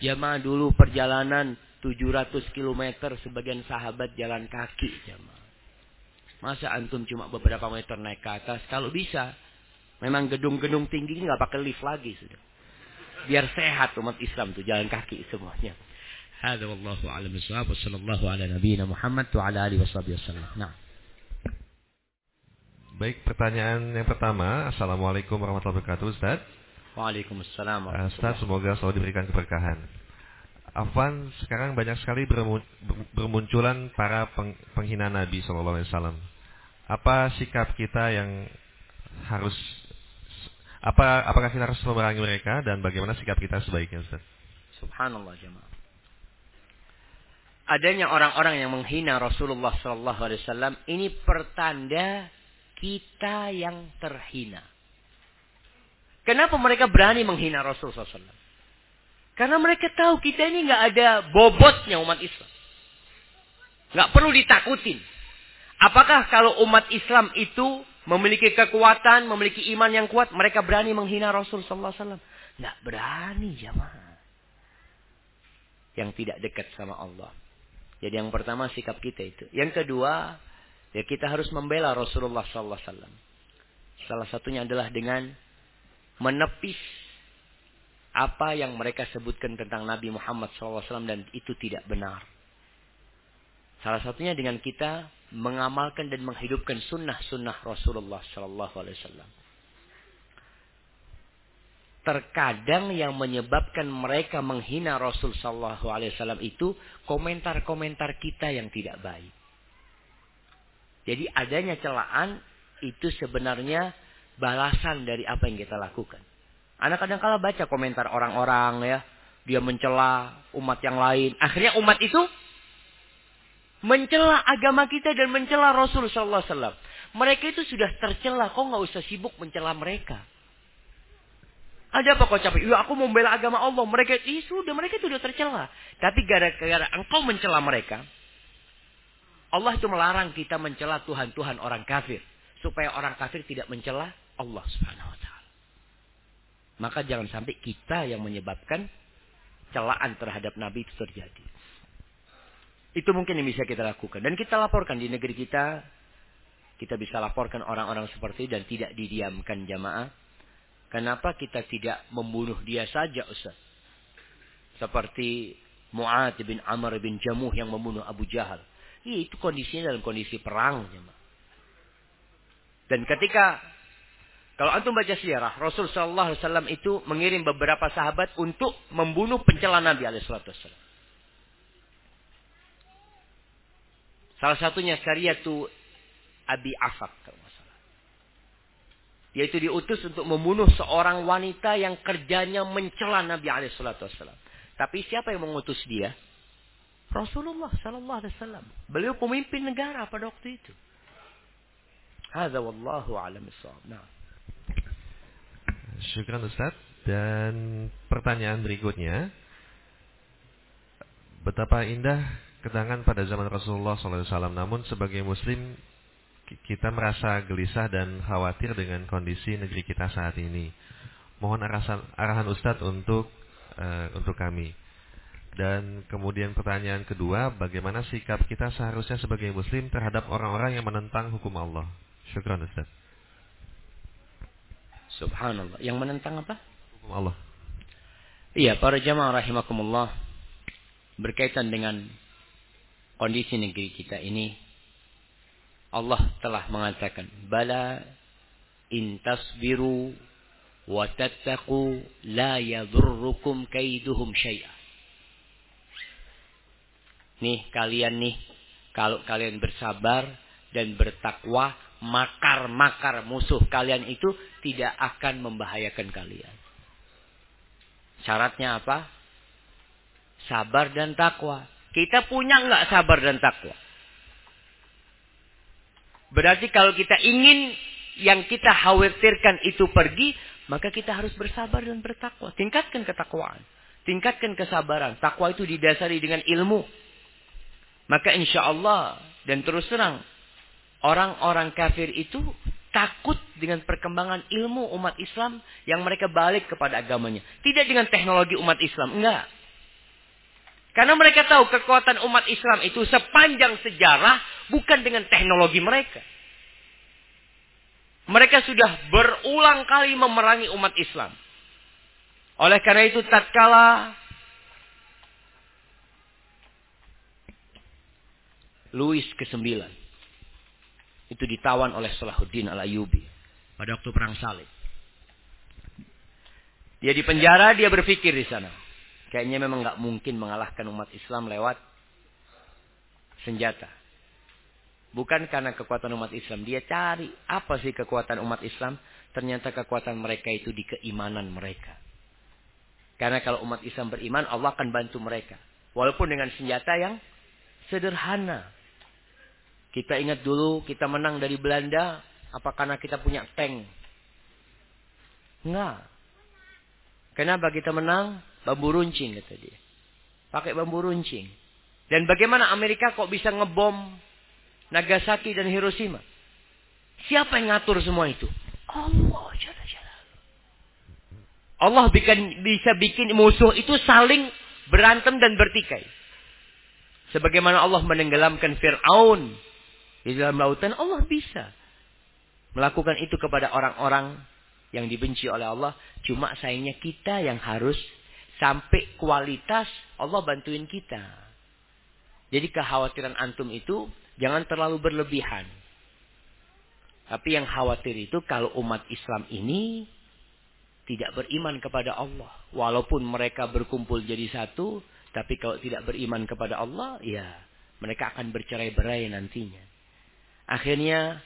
Jamaah dulu perjalanan 700 km sebagian sahabat jalan kaki jamaah. Masa antum cuma beberapa meter naik ke atas? Kalau bisa, Memang gedung-gedung tinggi ini nggak pakai lift lagi sudah. Biar sehat umat Islam tuh jalan kaki semuanya. Hada wallahu a'lam bishawab wa sallallahu ala nabiyyina Muhammad wa ala alihi wasallam. Nah. Baik, pertanyaan yang pertama. Assalamualaikum warahmatullahi wabarakatuh, Ustaz. Waalaikumsalam. Uh, Ustaz, semoga selalu diberikan keberkahan. Afwan, sekarang banyak sekali bermunculan para penghina Nabi Shallallahu Alaihi Wasallam. Apa sikap kita yang harus apa apakah kita harus memerangi mereka dan bagaimana sikap kita sebaiknya Ustaz? Subhanallah jemaah. adanya orang-orang yang menghina Rasulullah sallallahu alaihi wasallam ini pertanda kita yang terhina. Kenapa mereka berani menghina Rasulullah SAW? Karena mereka tahu kita ini nggak ada bobotnya umat Islam. Nggak perlu ditakutin. Apakah kalau umat Islam itu memiliki kekuatan, memiliki iman yang kuat, mereka berani menghina Rasul Sallallahu Alaihi Wasallam? Nggak berani jamaah. Yang tidak dekat sama Allah. Jadi yang pertama sikap kita itu. Yang kedua, ya kita harus membela Rasulullah Sallallahu Alaihi Wasallam. Salah satunya adalah dengan menepis apa yang mereka sebutkan tentang Nabi Muhammad SAW dan itu tidak benar. Salah satunya dengan kita mengamalkan dan menghidupkan sunnah-sunnah Rasulullah Sallallahu Alaihi Wasallam. Terkadang yang menyebabkan mereka menghina Rasul Sallallahu Alaihi Wasallam itu komentar-komentar kita yang tidak baik. Jadi adanya celaan itu sebenarnya balasan dari apa yang kita lakukan. Anak kadang kala baca komentar orang-orang ya. Dia mencela umat yang lain. Akhirnya umat itu mencela agama kita dan mencela Rasul Sallallahu Alaihi Wasallam. Mereka itu sudah tercela, kok nggak usah sibuk mencela mereka. Ada apa kau capek? Ya aku membela agama Allah. Mereka, ih sudah, mereka itu sudah tercela. Tapi gara-gara engkau mencela mereka, Allah itu melarang kita mencela Tuhan-Tuhan orang kafir. Supaya orang kafir tidak mencela Allah subhanahu wa ta'ala. Maka jangan sampai kita yang menyebabkan celaan terhadap Nabi itu terjadi. Itu mungkin yang bisa kita lakukan. Dan kita laporkan di negeri kita. Kita bisa laporkan orang-orang seperti itu dan tidak didiamkan jamaah. Kenapa kita tidak membunuh dia saja Ustaz? Seperti Mu'ad bin Amr bin Jamuh yang membunuh Abu Jahal. Ya, itu kondisinya dalam kondisi perang. Jamaah. Dan ketika kalau antum baca sejarah, Rasul Shallallahu Alaihi Wasallam itu mengirim beberapa sahabat untuk membunuh pencela Nabi Alaihi. Salah satunya syariatu Abi Afak kalau masalah. Yaitu diutus untuk membunuh seorang wanita yang kerjanya mencela Nabi Alaihissalam. Tapi siapa yang mengutus dia? Rasulullah Sallallahu Alaihi Wasallam. Beliau pemimpin negara pada waktu itu. Hada wallahu alam Nah. Syukran Ustaz. Dan pertanyaan berikutnya. Betapa indah kedangan pada zaman Rasulullah SAW. Namun sebagai Muslim kita merasa gelisah dan khawatir dengan kondisi negeri kita saat ini. Mohon arahan, arahan Ustadz untuk uh, untuk kami. Dan kemudian pertanyaan kedua, bagaimana sikap kita seharusnya sebagai Muslim terhadap orang-orang yang menentang hukum Allah? Syukran Ustaz. Subhanallah. Yang menentang apa? Hukum Allah. Iya, para jamaah rahimakumullah berkaitan dengan kondisi negeri kita ini Allah telah mengatakan bala in tasbiru wa tattaqu la yadurrukum kaiduhum syai'a. Nih kalian nih kalau kalian bersabar dan bertakwa makar-makar musuh kalian itu tidak akan membahayakan kalian. Syaratnya apa? Sabar dan takwa kita punya nggak sabar dan takwa? Berarti kalau kita ingin yang kita khawatirkan itu pergi, maka kita harus bersabar dan bertakwa. Tingkatkan ketakwaan. Tingkatkan kesabaran. Takwa itu didasari dengan ilmu. Maka insya Allah dan terus terang. Orang-orang kafir itu takut dengan perkembangan ilmu umat Islam yang mereka balik kepada agamanya. Tidak dengan teknologi umat Islam. Enggak. Karena mereka tahu kekuatan umat Islam itu sepanjang sejarah bukan dengan teknologi mereka. Mereka sudah berulang kali memerangi umat Islam. Oleh karena itu tatkala Louis ke-9 itu ditawan oleh Salahuddin Al-Ayubi pada waktu perang salib. Dia di penjara, dia berpikir di sana. Kayaknya memang nggak mungkin mengalahkan umat Islam lewat senjata. Bukan karena kekuatan umat Islam. Dia cari apa sih kekuatan umat Islam. Ternyata kekuatan mereka itu di keimanan mereka. Karena kalau umat Islam beriman, Allah akan bantu mereka. Walaupun dengan senjata yang Sederhana. Kita ingat dulu kita menang dari Belanda. Apa karena kita punya tank? Enggak. Kenapa kita menang? Bambu runcing kata dia. Pakai bambu runcing. Dan bagaimana Amerika kok bisa ngebom Nagasaki dan Hiroshima? Siapa yang ngatur semua itu? Allah jalla jalla. Allah bikin, bisa bikin musuh itu saling berantem dan bertikai. Sebagaimana Allah menenggelamkan Fir'aun di dalam lautan, Allah bisa melakukan itu kepada orang-orang yang dibenci oleh Allah. Cuma sayangnya kita yang harus sampai kualitas Allah bantuin kita. Jadi kekhawatiran antum itu jangan terlalu berlebihan. Tapi yang khawatir itu kalau umat Islam ini tidak beriman kepada Allah. Walaupun mereka berkumpul jadi satu, tapi kalau tidak beriman kepada Allah, ya mereka akan bercerai-berai nantinya. Akhirnya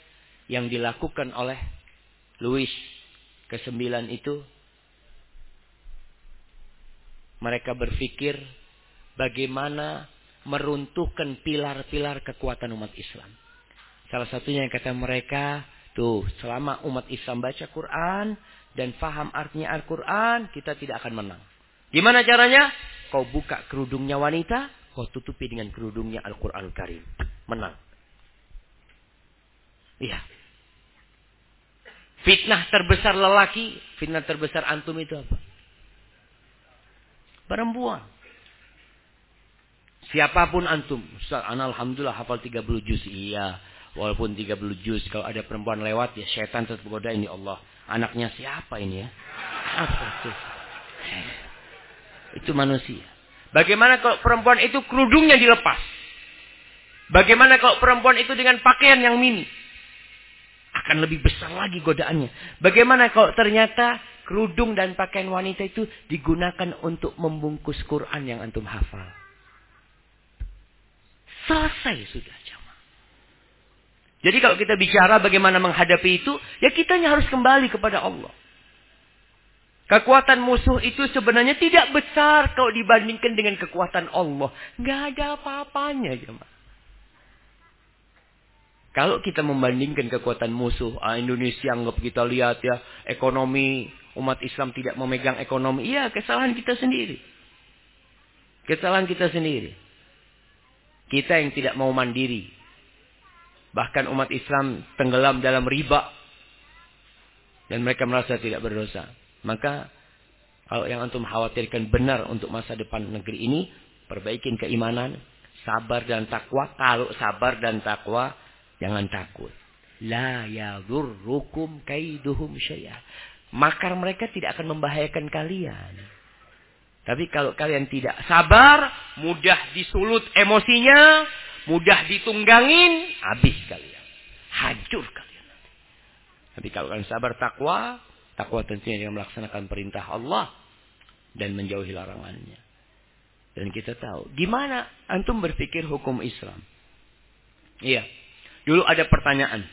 yang dilakukan oleh Louis kesembilan itu, mereka berpikir bagaimana meruntuhkan pilar-pilar kekuatan umat Islam. Salah satunya yang kata mereka, tuh selama umat Islam baca Quran dan faham artinya Al-Quran, kita tidak akan menang. Gimana caranya? Kau buka kerudungnya wanita, kau tutupi dengan kerudungnya Al-Quran Karim. Menang. Iya. Fitnah terbesar lelaki, fitnah terbesar antum itu apa? Perempuan. Siapa pun antum. Ustaz, alhamdulillah hafal 30 juz. Iya. Walaupun 30 juz. Kalau ada perempuan lewat ya setan tetap goda ini Allah. Anaknya siapa ini ya? Apa itu? Itu manusia. Bagaimana kalau perempuan itu kerudungnya dilepas? Bagaimana kalau perempuan itu dengan pakaian yang mini? Akan lebih besar lagi godaannya. Bagaimana kalau ternyata kerudung dan pakaian wanita itu digunakan untuk membungkus Quran yang antum hafal? Selesai sudah jamaah. Jadi kalau kita bicara bagaimana menghadapi itu, ya kitanya harus kembali kepada Allah. Kekuatan musuh itu sebenarnya tidak besar kalau dibandingkan dengan kekuatan Allah. Nggak ada apa-apanya, jemaah. Kalau kita membandingkan kekuatan musuh, ah, Indonesia anggap kita lihat ya, ekonomi umat Islam tidak memegang ekonomi. Iya, kesalahan kita sendiri. Kesalahan kita sendiri. Kita yang tidak mau mandiri. Bahkan umat Islam tenggelam dalam riba. Dan mereka merasa tidak berdosa. Maka kalau yang antum khawatirkan benar untuk masa depan negeri ini, perbaikin keimanan, sabar dan takwa. Kalau sabar dan takwa, jangan takut. La yadurrukum kaiduhum syai'ah. Makar mereka tidak akan membahayakan kalian. Tapi kalau kalian tidak sabar, mudah disulut emosinya, mudah ditunggangin, habis kalian. Hancur kalian. Tapi kalau kalian sabar takwa, Takwa tentunya dengan melaksanakan perintah Allah dan menjauhi larangannya. Dan kita tahu, gimana antum berpikir hukum Islam? Iya. Dulu ada pertanyaan.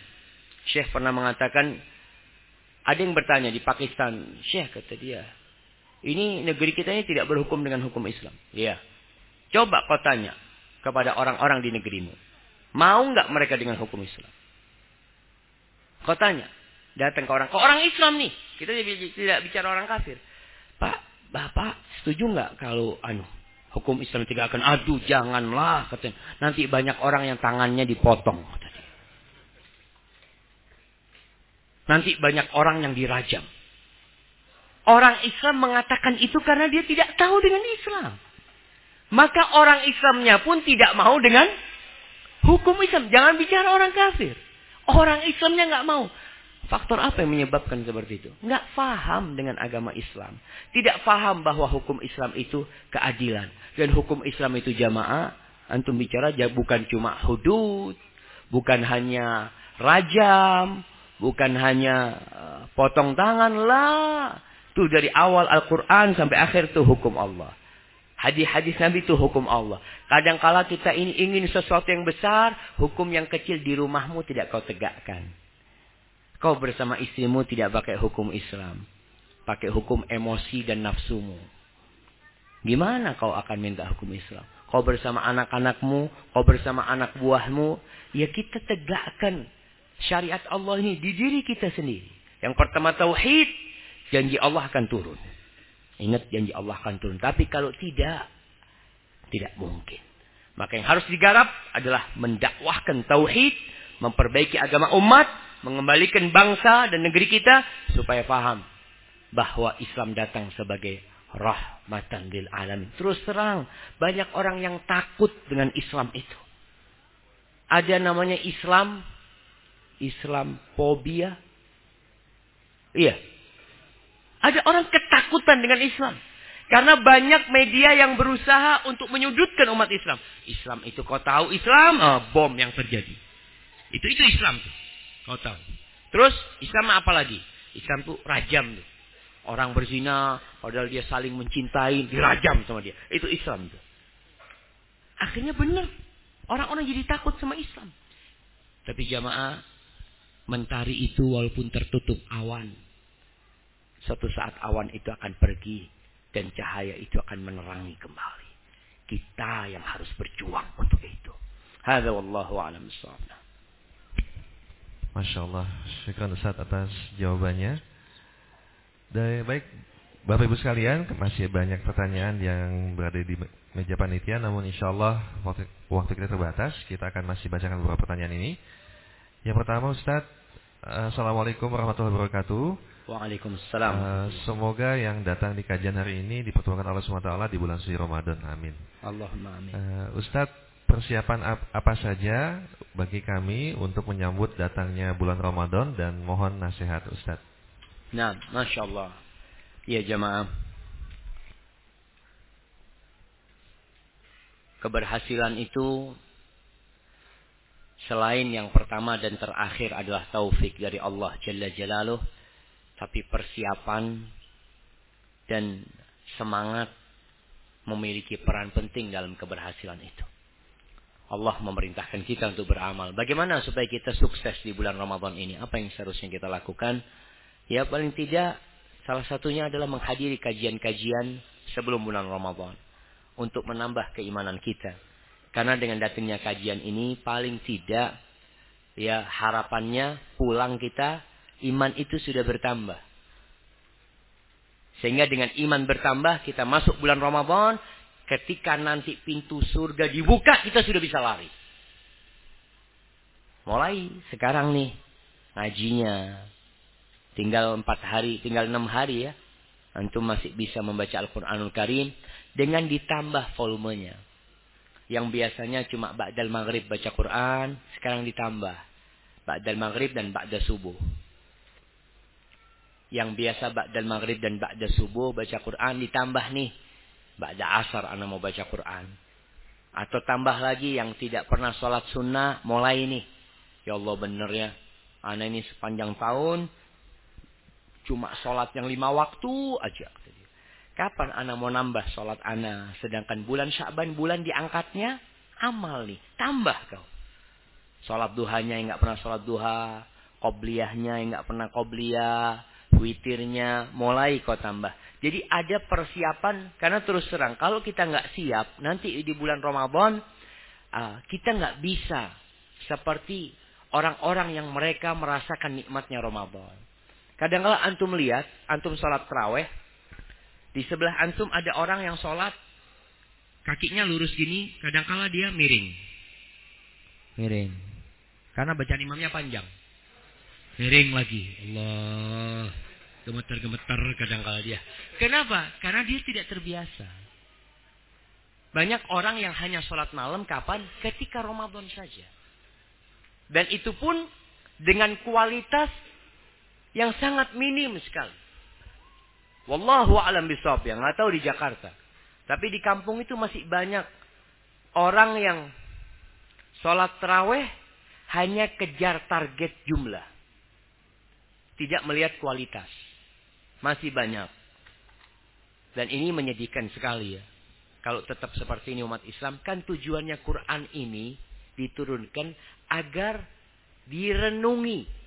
Syekh pernah mengatakan, ada yang bertanya di Pakistan, Syekh kata dia, ini negeri kita ini tidak berhukum dengan hukum Islam. Iya. Coba kau tanya kepada orang-orang di negerimu. Mau nggak mereka dengan hukum Islam? Kau tanya. Datang ke orang. Ke orang Islam nih. Kita tidak bicara orang kafir. Pak, Bapak setuju nggak kalau anu hukum Islam tidak akan aduh janganlah katanya. Nanti banyak orang yang tangannya dipotong katanya. Nanti banyak orang yang dirajam. Orang Islam mengatakan itu karena dia tidak tahu dengan Islam. Maka orang Islamnya pun tidak mau dengan hukum Islam. Jangan bicara orang kafir. Orang Islamnya nggak mau. Faktor apa yang menyebabkan seperti itu? Nggak paham dengan agama Islam. Tidak paham bahwa hukum Islam itu keadilan. Dan hukum Islam itu jamaah. Antum bicara bukan cuma hudud. Bukan hanya rajam. Bukan hanya uh, potong tangan lah. Itu dari awal Al-Quran sampai akhir itu hukum Allah. Hadis-hadis Nabi itu hukum Allah. Kadang-kala kita ini ingin sesuatu yang besar. Hukum yang kecil di rumahmu tidak kau tegakkan. Kau bersama istrimu tidak pakai hukum Islam. Pakai hukum emosi dan nafsumu. Gimana kau akan minta hukum Islam? kau bersama anak-anakmu, kau bersama anak buahmu. Ya kita tegakkan syariat Allah ini di diri kita sendiri. Yang pertama tauhid, janji Allah akan turun. Ingat janji Allah akan turun. Tapi kalau tidak, tidak mungkin. Maka yang harus digarap adalah mendakwahkan tauhid, memperbaiki agama umat, mengembalikan bangsa dan negeri kita supaya paham bahwa Islam datang sebagai rahmatan lil alamin. Terus terang, banyak orang yang takut dengan Islam itu. Ada namanya Islam, Islam fobia. Iya. Ada orang ketakutan dengan Islam. Karena banyak media yang berusaha untuk menyudutkan umat Islam. Islam itu kau tahu Islam, oh, bom yang terjadi. Itu itu Islam tuh. Kau tahu. Terus Islam apa lagi? Islam tuh rajam tuh. Orang berzina, padahal dia saling mencintai, dirajam sama dia. Itu Islam tuh. Akhirnya benar. Orang-orang jadi takut sama Islam. Tapi jamaah, mentari itu walaupun tertutup awan. Suatu saat awan itu akan pergi. Dan cahaya itu akan menerangi kembali. Kita yang harus berjuang untuk itu. Hada wallahu a'lam Masya Allah, syukur Ustaz atas jawabannya. Dan baik, Bapak Ibu sekalian, masih banyak pertanyaan yang berada di meja panitia, namun insya Allah waktu, waktu kita terbatas, kita akan masih bacakan beberapa pertanyaan ini. Yang pertama Ustaz, Assalamualaikum warahmatullahi wabarakatuh. Waalaikumsalam. Uh, semoga yang datang di kajian hari ini dipertemukan Allah SWT di bulan suci Ramadan. Amin. Allahumma amin. Uh, Ustadz, persiapan apa saja bagi kami untuk menyambut datangnya bulan Ramadan dan mohon nasihat Ustaz. Nah, Masya Allah. Ya jamaah. Keberhasilan itu selain yang pertama dan terakhir adalah taufik dari Allah Jalla Jalaluh. Tapi persiapan dan semangat memiliki peran penting dalam keberhasilan itu. Allah memerintahkan kita untuk beramal. Bagaimana supaya kita sukses di bulan Ramadan ini? Apa yang seharusnya kita lakukan? Ya paling tidak salah satunya adalah menghadiri kajian-kajian sebelum bulan Ramadan untuk menambah keimanan kita. Karena dengan datangnya kajian ini paling tidak ya harapannya pulang kita iman itu sudah bertambah. Sehingga dengan iman bertambah kita masuk bulan Ramadan Ketika nanti pintu surga dibuka, kita sudah bisa lari. Mulai sekarang nih, ngajinya. Tinggal empat hari, tinggal enam hari ya. Antum masih bisa membaca Al-Quranul Karim. Dengan ditambah volumenya. Yang biasanya cuma Ba'dal Maghrib baca Quran. Sekarang ditambah. Ba'dal Maghrib dan Ba'dal Subuh. Yang biasa Ba'dal Maghrib dan Ba'dal Subuh baca Quran ditambah nih Ba'da asar anak mau baca Quran. Atau tambah lagi yang tidak pernah sholat sunnah. Mulai ini. Ya Allah bener ya. Anak ini sepanjang tahun. Cuma sholat yang lima waktu aja. Kapan anak mau nambah sholat anak? Sedangkan bulan Syaban bulan diangkatnya amal nih. Tambah kau. Sholat duhanya yang nggak pernah sholat duha. Qobliyahnya yang nggak pernah qobliyah. Witirnya mulai kau tambah. Jadi ada persiapan karena terus terang kalau kita nggak siap nanti di bulan Ramadan uh, kita nggak bisa seperti orang-orang yang mereka merasakan nikmatnya Ramadan. kadang -kadang antum lihat, antum sholat teraweh, di sebelah antum ada orang yang sholat kakinya lurus gini, kadang-kala dia miring. Miring. Karena bacaan imamnya panjang. Miring lagi. Allah. Gemeter-gemeter kadang kala dia. Kenapa? Karena dia tidak terbiasa. Banyak orang yang hanya sholat malam kapan? Ketika Ramadan saja. Dan itu pun dengan kualitas yang sangat minim sekali. Wallahu alam bisawab yang nggak tahu di Jakarta. Tapi di kampung itu masih banyak orang yang sholat terawih hanya kejar target jumlah. Tidak melihat kualitas. Masih banyak. Dan ini menyedihkan sekali ya. Kalau tetap seperti ini umat Islam. Kan tujuannya Quran ini diturunkan agar direnungi.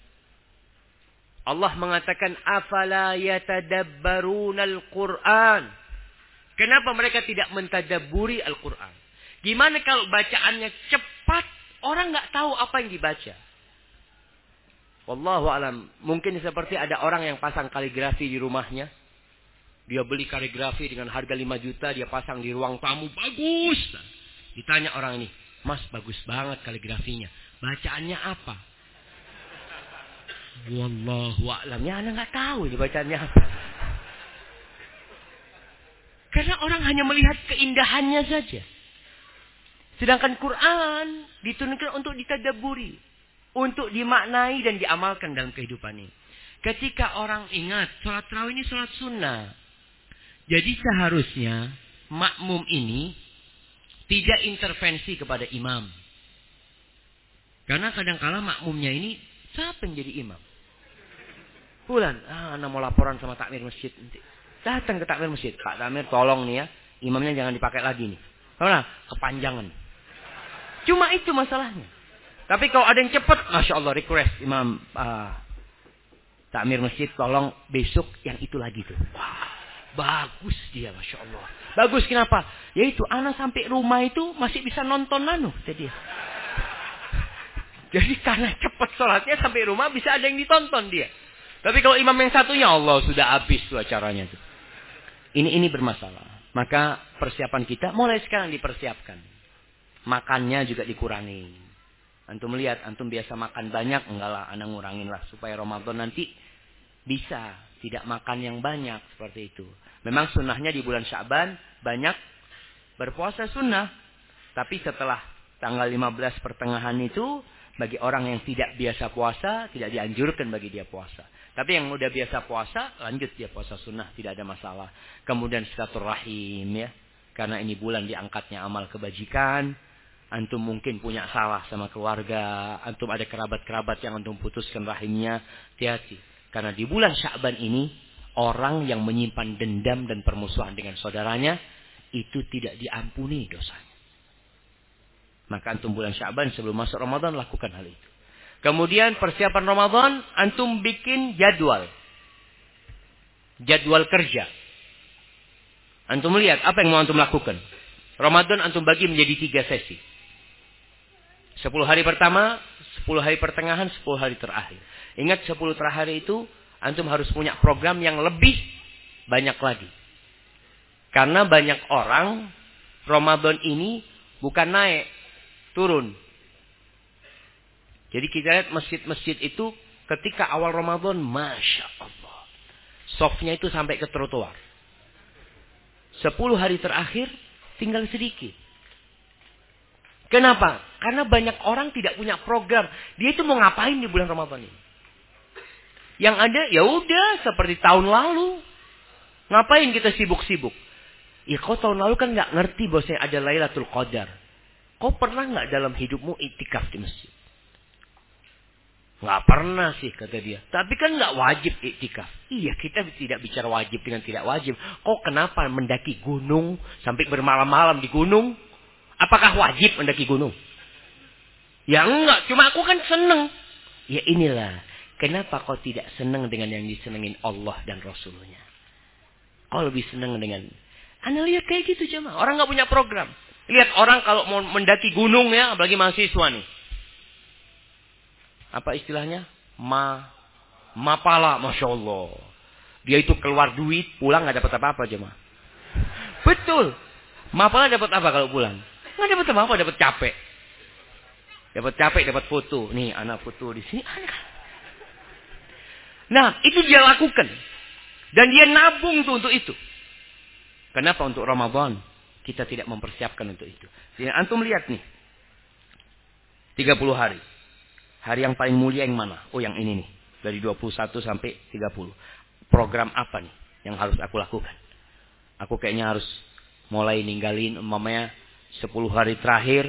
Allah mengatakan afala yatadabbarunal Quran. Kenapa mereka tidak mentadaburi Al-Quran? Gimana kalau bacaannya cepat, orang nggak tahu apa yang dibaca. Wallahu alam. Mungkin seperti ada orang yang pasang kaligrafi di rumahnya. Dia beli kaligrafi dengan harga 5 juta, dia pasang di ruang tamu, bagus. Ditanya orang ini, Mas bagus banget kaligrafinya. Bacaannya apa? Wallahu a'lam. Ya anak nggak tahu ini bacaannya apa. Karena orang hanya melihat keindahannya saja. Sedangkan Quran diturunkan untuk ditadaburi. Untuk dimaknai dan diamalkan dalam kehidupan ini. Ketika orang ingat, sholat terawih ini sholat sunnah. Jadi seharusnya makmum ini tidak intervensi kepada imam. Karena kadang-kala makmumnya ini siapa yang jadi imam? Bulan, ah, anak mau laporan sama takmir masjid. Datang ke takmir masjid. Pak takmir tolong nih ya, imamnya jangan dipakai lagi nih. Karena kepanjangan. Cuma itu masalahnya. Tapi kalau ada yang cepat, Masya Allah request imam uh, takmir masjid tolong besok yang itu lagi tuh. Wah, bagus dia Masya Allah. Bagus kenapa? Yaitu anak sampai rumah itu masih bisa nonton nanu. Jadi jadi karena cepat sholatnya sampai rumah bisa ada yang ditonton dia. Tapi kalau imam yang satunya Allah sudah habis tuh acaranya tuh. Ini ini bermasalah. Maka persiapan kita mulai sekarang dipersiapkan. Makannya juga dikurangi. Antum melihat, antum biasa makan banyak, enggak lah, anak ngurangin lah. Supaya Ramadan nanti bisa tidak makan yang banyak seperti itu. Memang sunnahnya di bulan Syaban banyak berpuasa sunnah. Tapi setelah tanggal 15 pertengahan itu bagi orang yang tidak biasa puasa, tidak dianjurkan bagi dia puasa. Tapi yang udah biasa puasa, lanjut dia puasa sunnah, tidak ada masalah. Kemudian silaturahim ya. Karena ini bulan diangkatnya amal kebajikan. Antum mungkin punya salah sama keluarga. Antum ada kerabat-kerabat yang antum putuskan rahimnya. Hati-hati. Karena di bulan Sya'ban ini, orang yang menyimpan dendam dan permusuhan dengan saudaranya, itu tidak diampuni dosanya. Maka antum bulan Syaban sebelum masuk Ramadan lakukan hal itu. Kemudian persiapan Ramadan antum bikin jadwal. Jadwal kerja. Antum lihat apa yang mau antum lakukan. Ramadan antum bagi menjadi tiga sesi. Sepuluh hari pertama, sepuluh hari pertengahan, sepuluh hari terakhir. Ingat sepuluh terakhir itu antum harus punya program yang lebih banyak lagi. Karena banyak orang Ramadan ini bukan naik, turun. Jadi kita lihat masjid-masjid itu ketika awal Ramadan, Masya Allah. Softnya itu sampai ke trotoar. Sepuluh hari terakhir tinggal sedikit. Kenapa? Karena banyak orang tidak punya program. Dia itu mau ngapain di bulan Ramadan ini? Yang ada ya udah seperti tahun lalu. Ngapain kita sibuk-sibuk? Ya kau tahun lalu kan nggak ngerti bahwasanya ada Lailatul Qadar. Kau pernah nggak dalam hidupmu itikaf di masjid? Nggak pernah sih kata dia. Tapi kan nggak wajib itikaf. Iya kita tidak bicara wajib dengan tidak wajib. Kok kenapa mendaki gunung sampai bermalam-malam di gunung? Apakah wajib mendaki gunung? Ya enggak, cuma aku kan seneng. Ya inilah, kenapa kau tidak seneng dengan yang disenengin Allah dan Rasulnya? Kau lebih seneng dengan... Anda lihat kayak gitu cuma. Orang nggak punya program. Lihat orang kalau mau mendaki gunung ya, apalagi mahasiswa nih. Apa istilahnya? Ma, mapala, masya Allah. Dia itu keluar duit, pulang nggak dapat apa-apa jemaah. Betul. Mapala dapat apa kalau pulang? Nggak dapat apa-apa, dapat capek. Dapat capek, dapat foto. Nih, anak foto di sini. Nah, itu dia lakukan. Dan dia nabung tuh untuk itu. Kenapa untuk Ramadan? Kita tidak mempersiapkan untuk itu. Jadi antum lihat nih. 30 hari. Hari yang paling mulia yang mana? Oh yang ini nih. Dari 21 sampai 30. Program apa nih yang harus aku lakukan? Aku kayaknya harus mulai ninggalin umpamanya 10 hari terakhir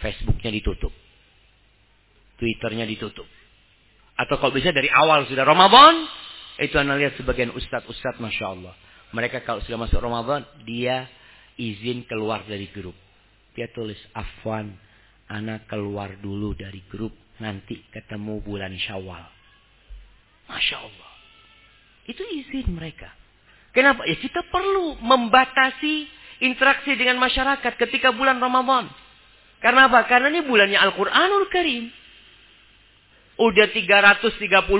Facebooknya ditutup. Twitternya ditutup. Atau kalau bisa dari awal sudah Ramadan. Itu anda lihat sebagian ustadz-ustadz Masya Allah. Mereka kalau sudah masuk Ramadan. Dia izin keluar dari grup. Dia tulis Afwan, anak keluar dulu dari grup. Nanti ketemu bulan Syawal. Masya Allah. Itu izin mereka. Kenapa? Ya kita perlu membatasi interaksi dengan masyarakat ketika bulan Ramadan. Karena apa? Karena ini bulannya Al-Quranul Karim. Udah 330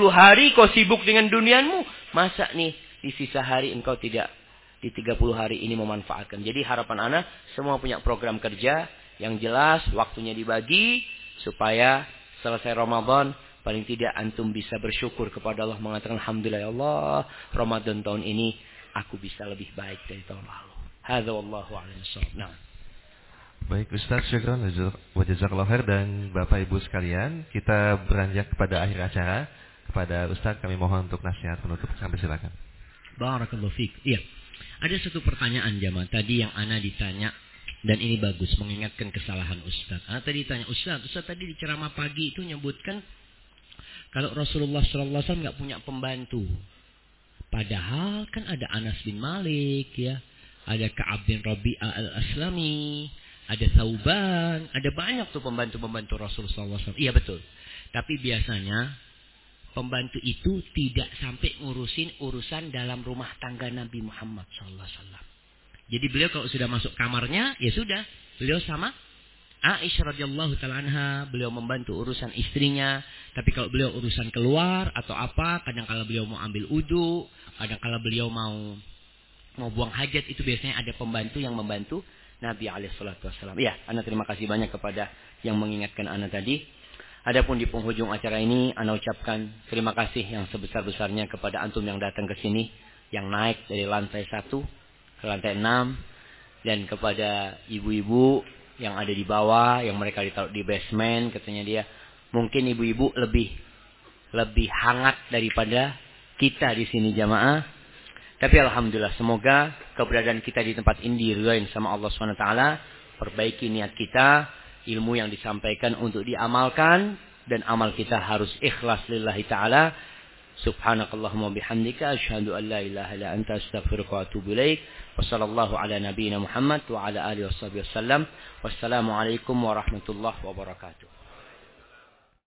hari kau sibuk dengan duniamu. Masa nih di sisa hari engkau tidak di 30 hari ini memanfaatkan. Jadi harapan anak semua punya program kerja yang jelas, waktunya dibagi supaya selesai Ramadan paling tidak antum bisa bersyukur kepada Allah mengatakan alhamdulillah ya Allah Ramadan tahun ini aku bisa lebih baik dari tahun lalu. Hadza wallahu a'lam Nah. Baik Ustaz syukran wa jazakallahu khair dan Bapak Ibu sekalian, kita beranjak kepada akhir acara. Kepada Ustaz kami mohon untuk nasihat penutup. Kami silakan. Barakallahu fiik. Iya. Ada satu pertanyaan jamaah tadi yang ana ditanya dan ini bagus mengingatkan kesalahan Ustaz. Ana tadi ditanya Ustaz, Ustaz tadi di ceramah pagi itu nyebutkan kalau Rasulullah SAW nggak punya pembantu. Padahal kan ada Anas bin Malik ya, ada Ka'ab bin Rabi'ah al-Aslami, ada Sauban, ada banyak tuh pembantu-pembantu Rasulullah SAW. Iya betul. Tapi biasanya pembantu itu tidak sampai ngurusin urusan dalam rumah tangga Nabi Muhammad SAW. Jadi beliau kalau sudah masuk kamarnya, ya sudah. Beliau sama Aisyah radhiyallahu taala beliau membantu urusan istrinya. Tapi kalau beliau urusan keluar atau apa, kadang kala beliau mau ambil udu, kadang kala beliau mau mau buang hajat, itu biasanya ada pembantu yang membantu Nabi alaihissalam. Ya, Anda terima kasih banyak kepada yang mengingatkan Anda tadi. Adapun di penghujung acara ini, Anda ucapkan terima kasih yang sebesar-besarnya kepada antum yang datang ke sini, yang naik dari lantai satu ke lantai enam, dan kepada ibu-ibu yang ada di bawah, yang mereka ditaruh di basement, katanya dia, mungkin ibu-ibu lebih lebih hangat daripada kita di sini jamaah. Tapi alhamdulillah, semoga keberadaan kita di tempat ini diriwain sama Allah swt. Perbaiki niat kita, ilmu yang disampaikan untuk diamalkan dan amal kita harus ikhlas lillahi taala. Subhanakallahumma bihamdika asyhadu an la ilaha illa anta astaghfiruka wa atubu ilaik. Ala nabiyyina Muhammad wa ala alihi wasallam. Wassalamu alaikum warahmatullahi wabarakatuh.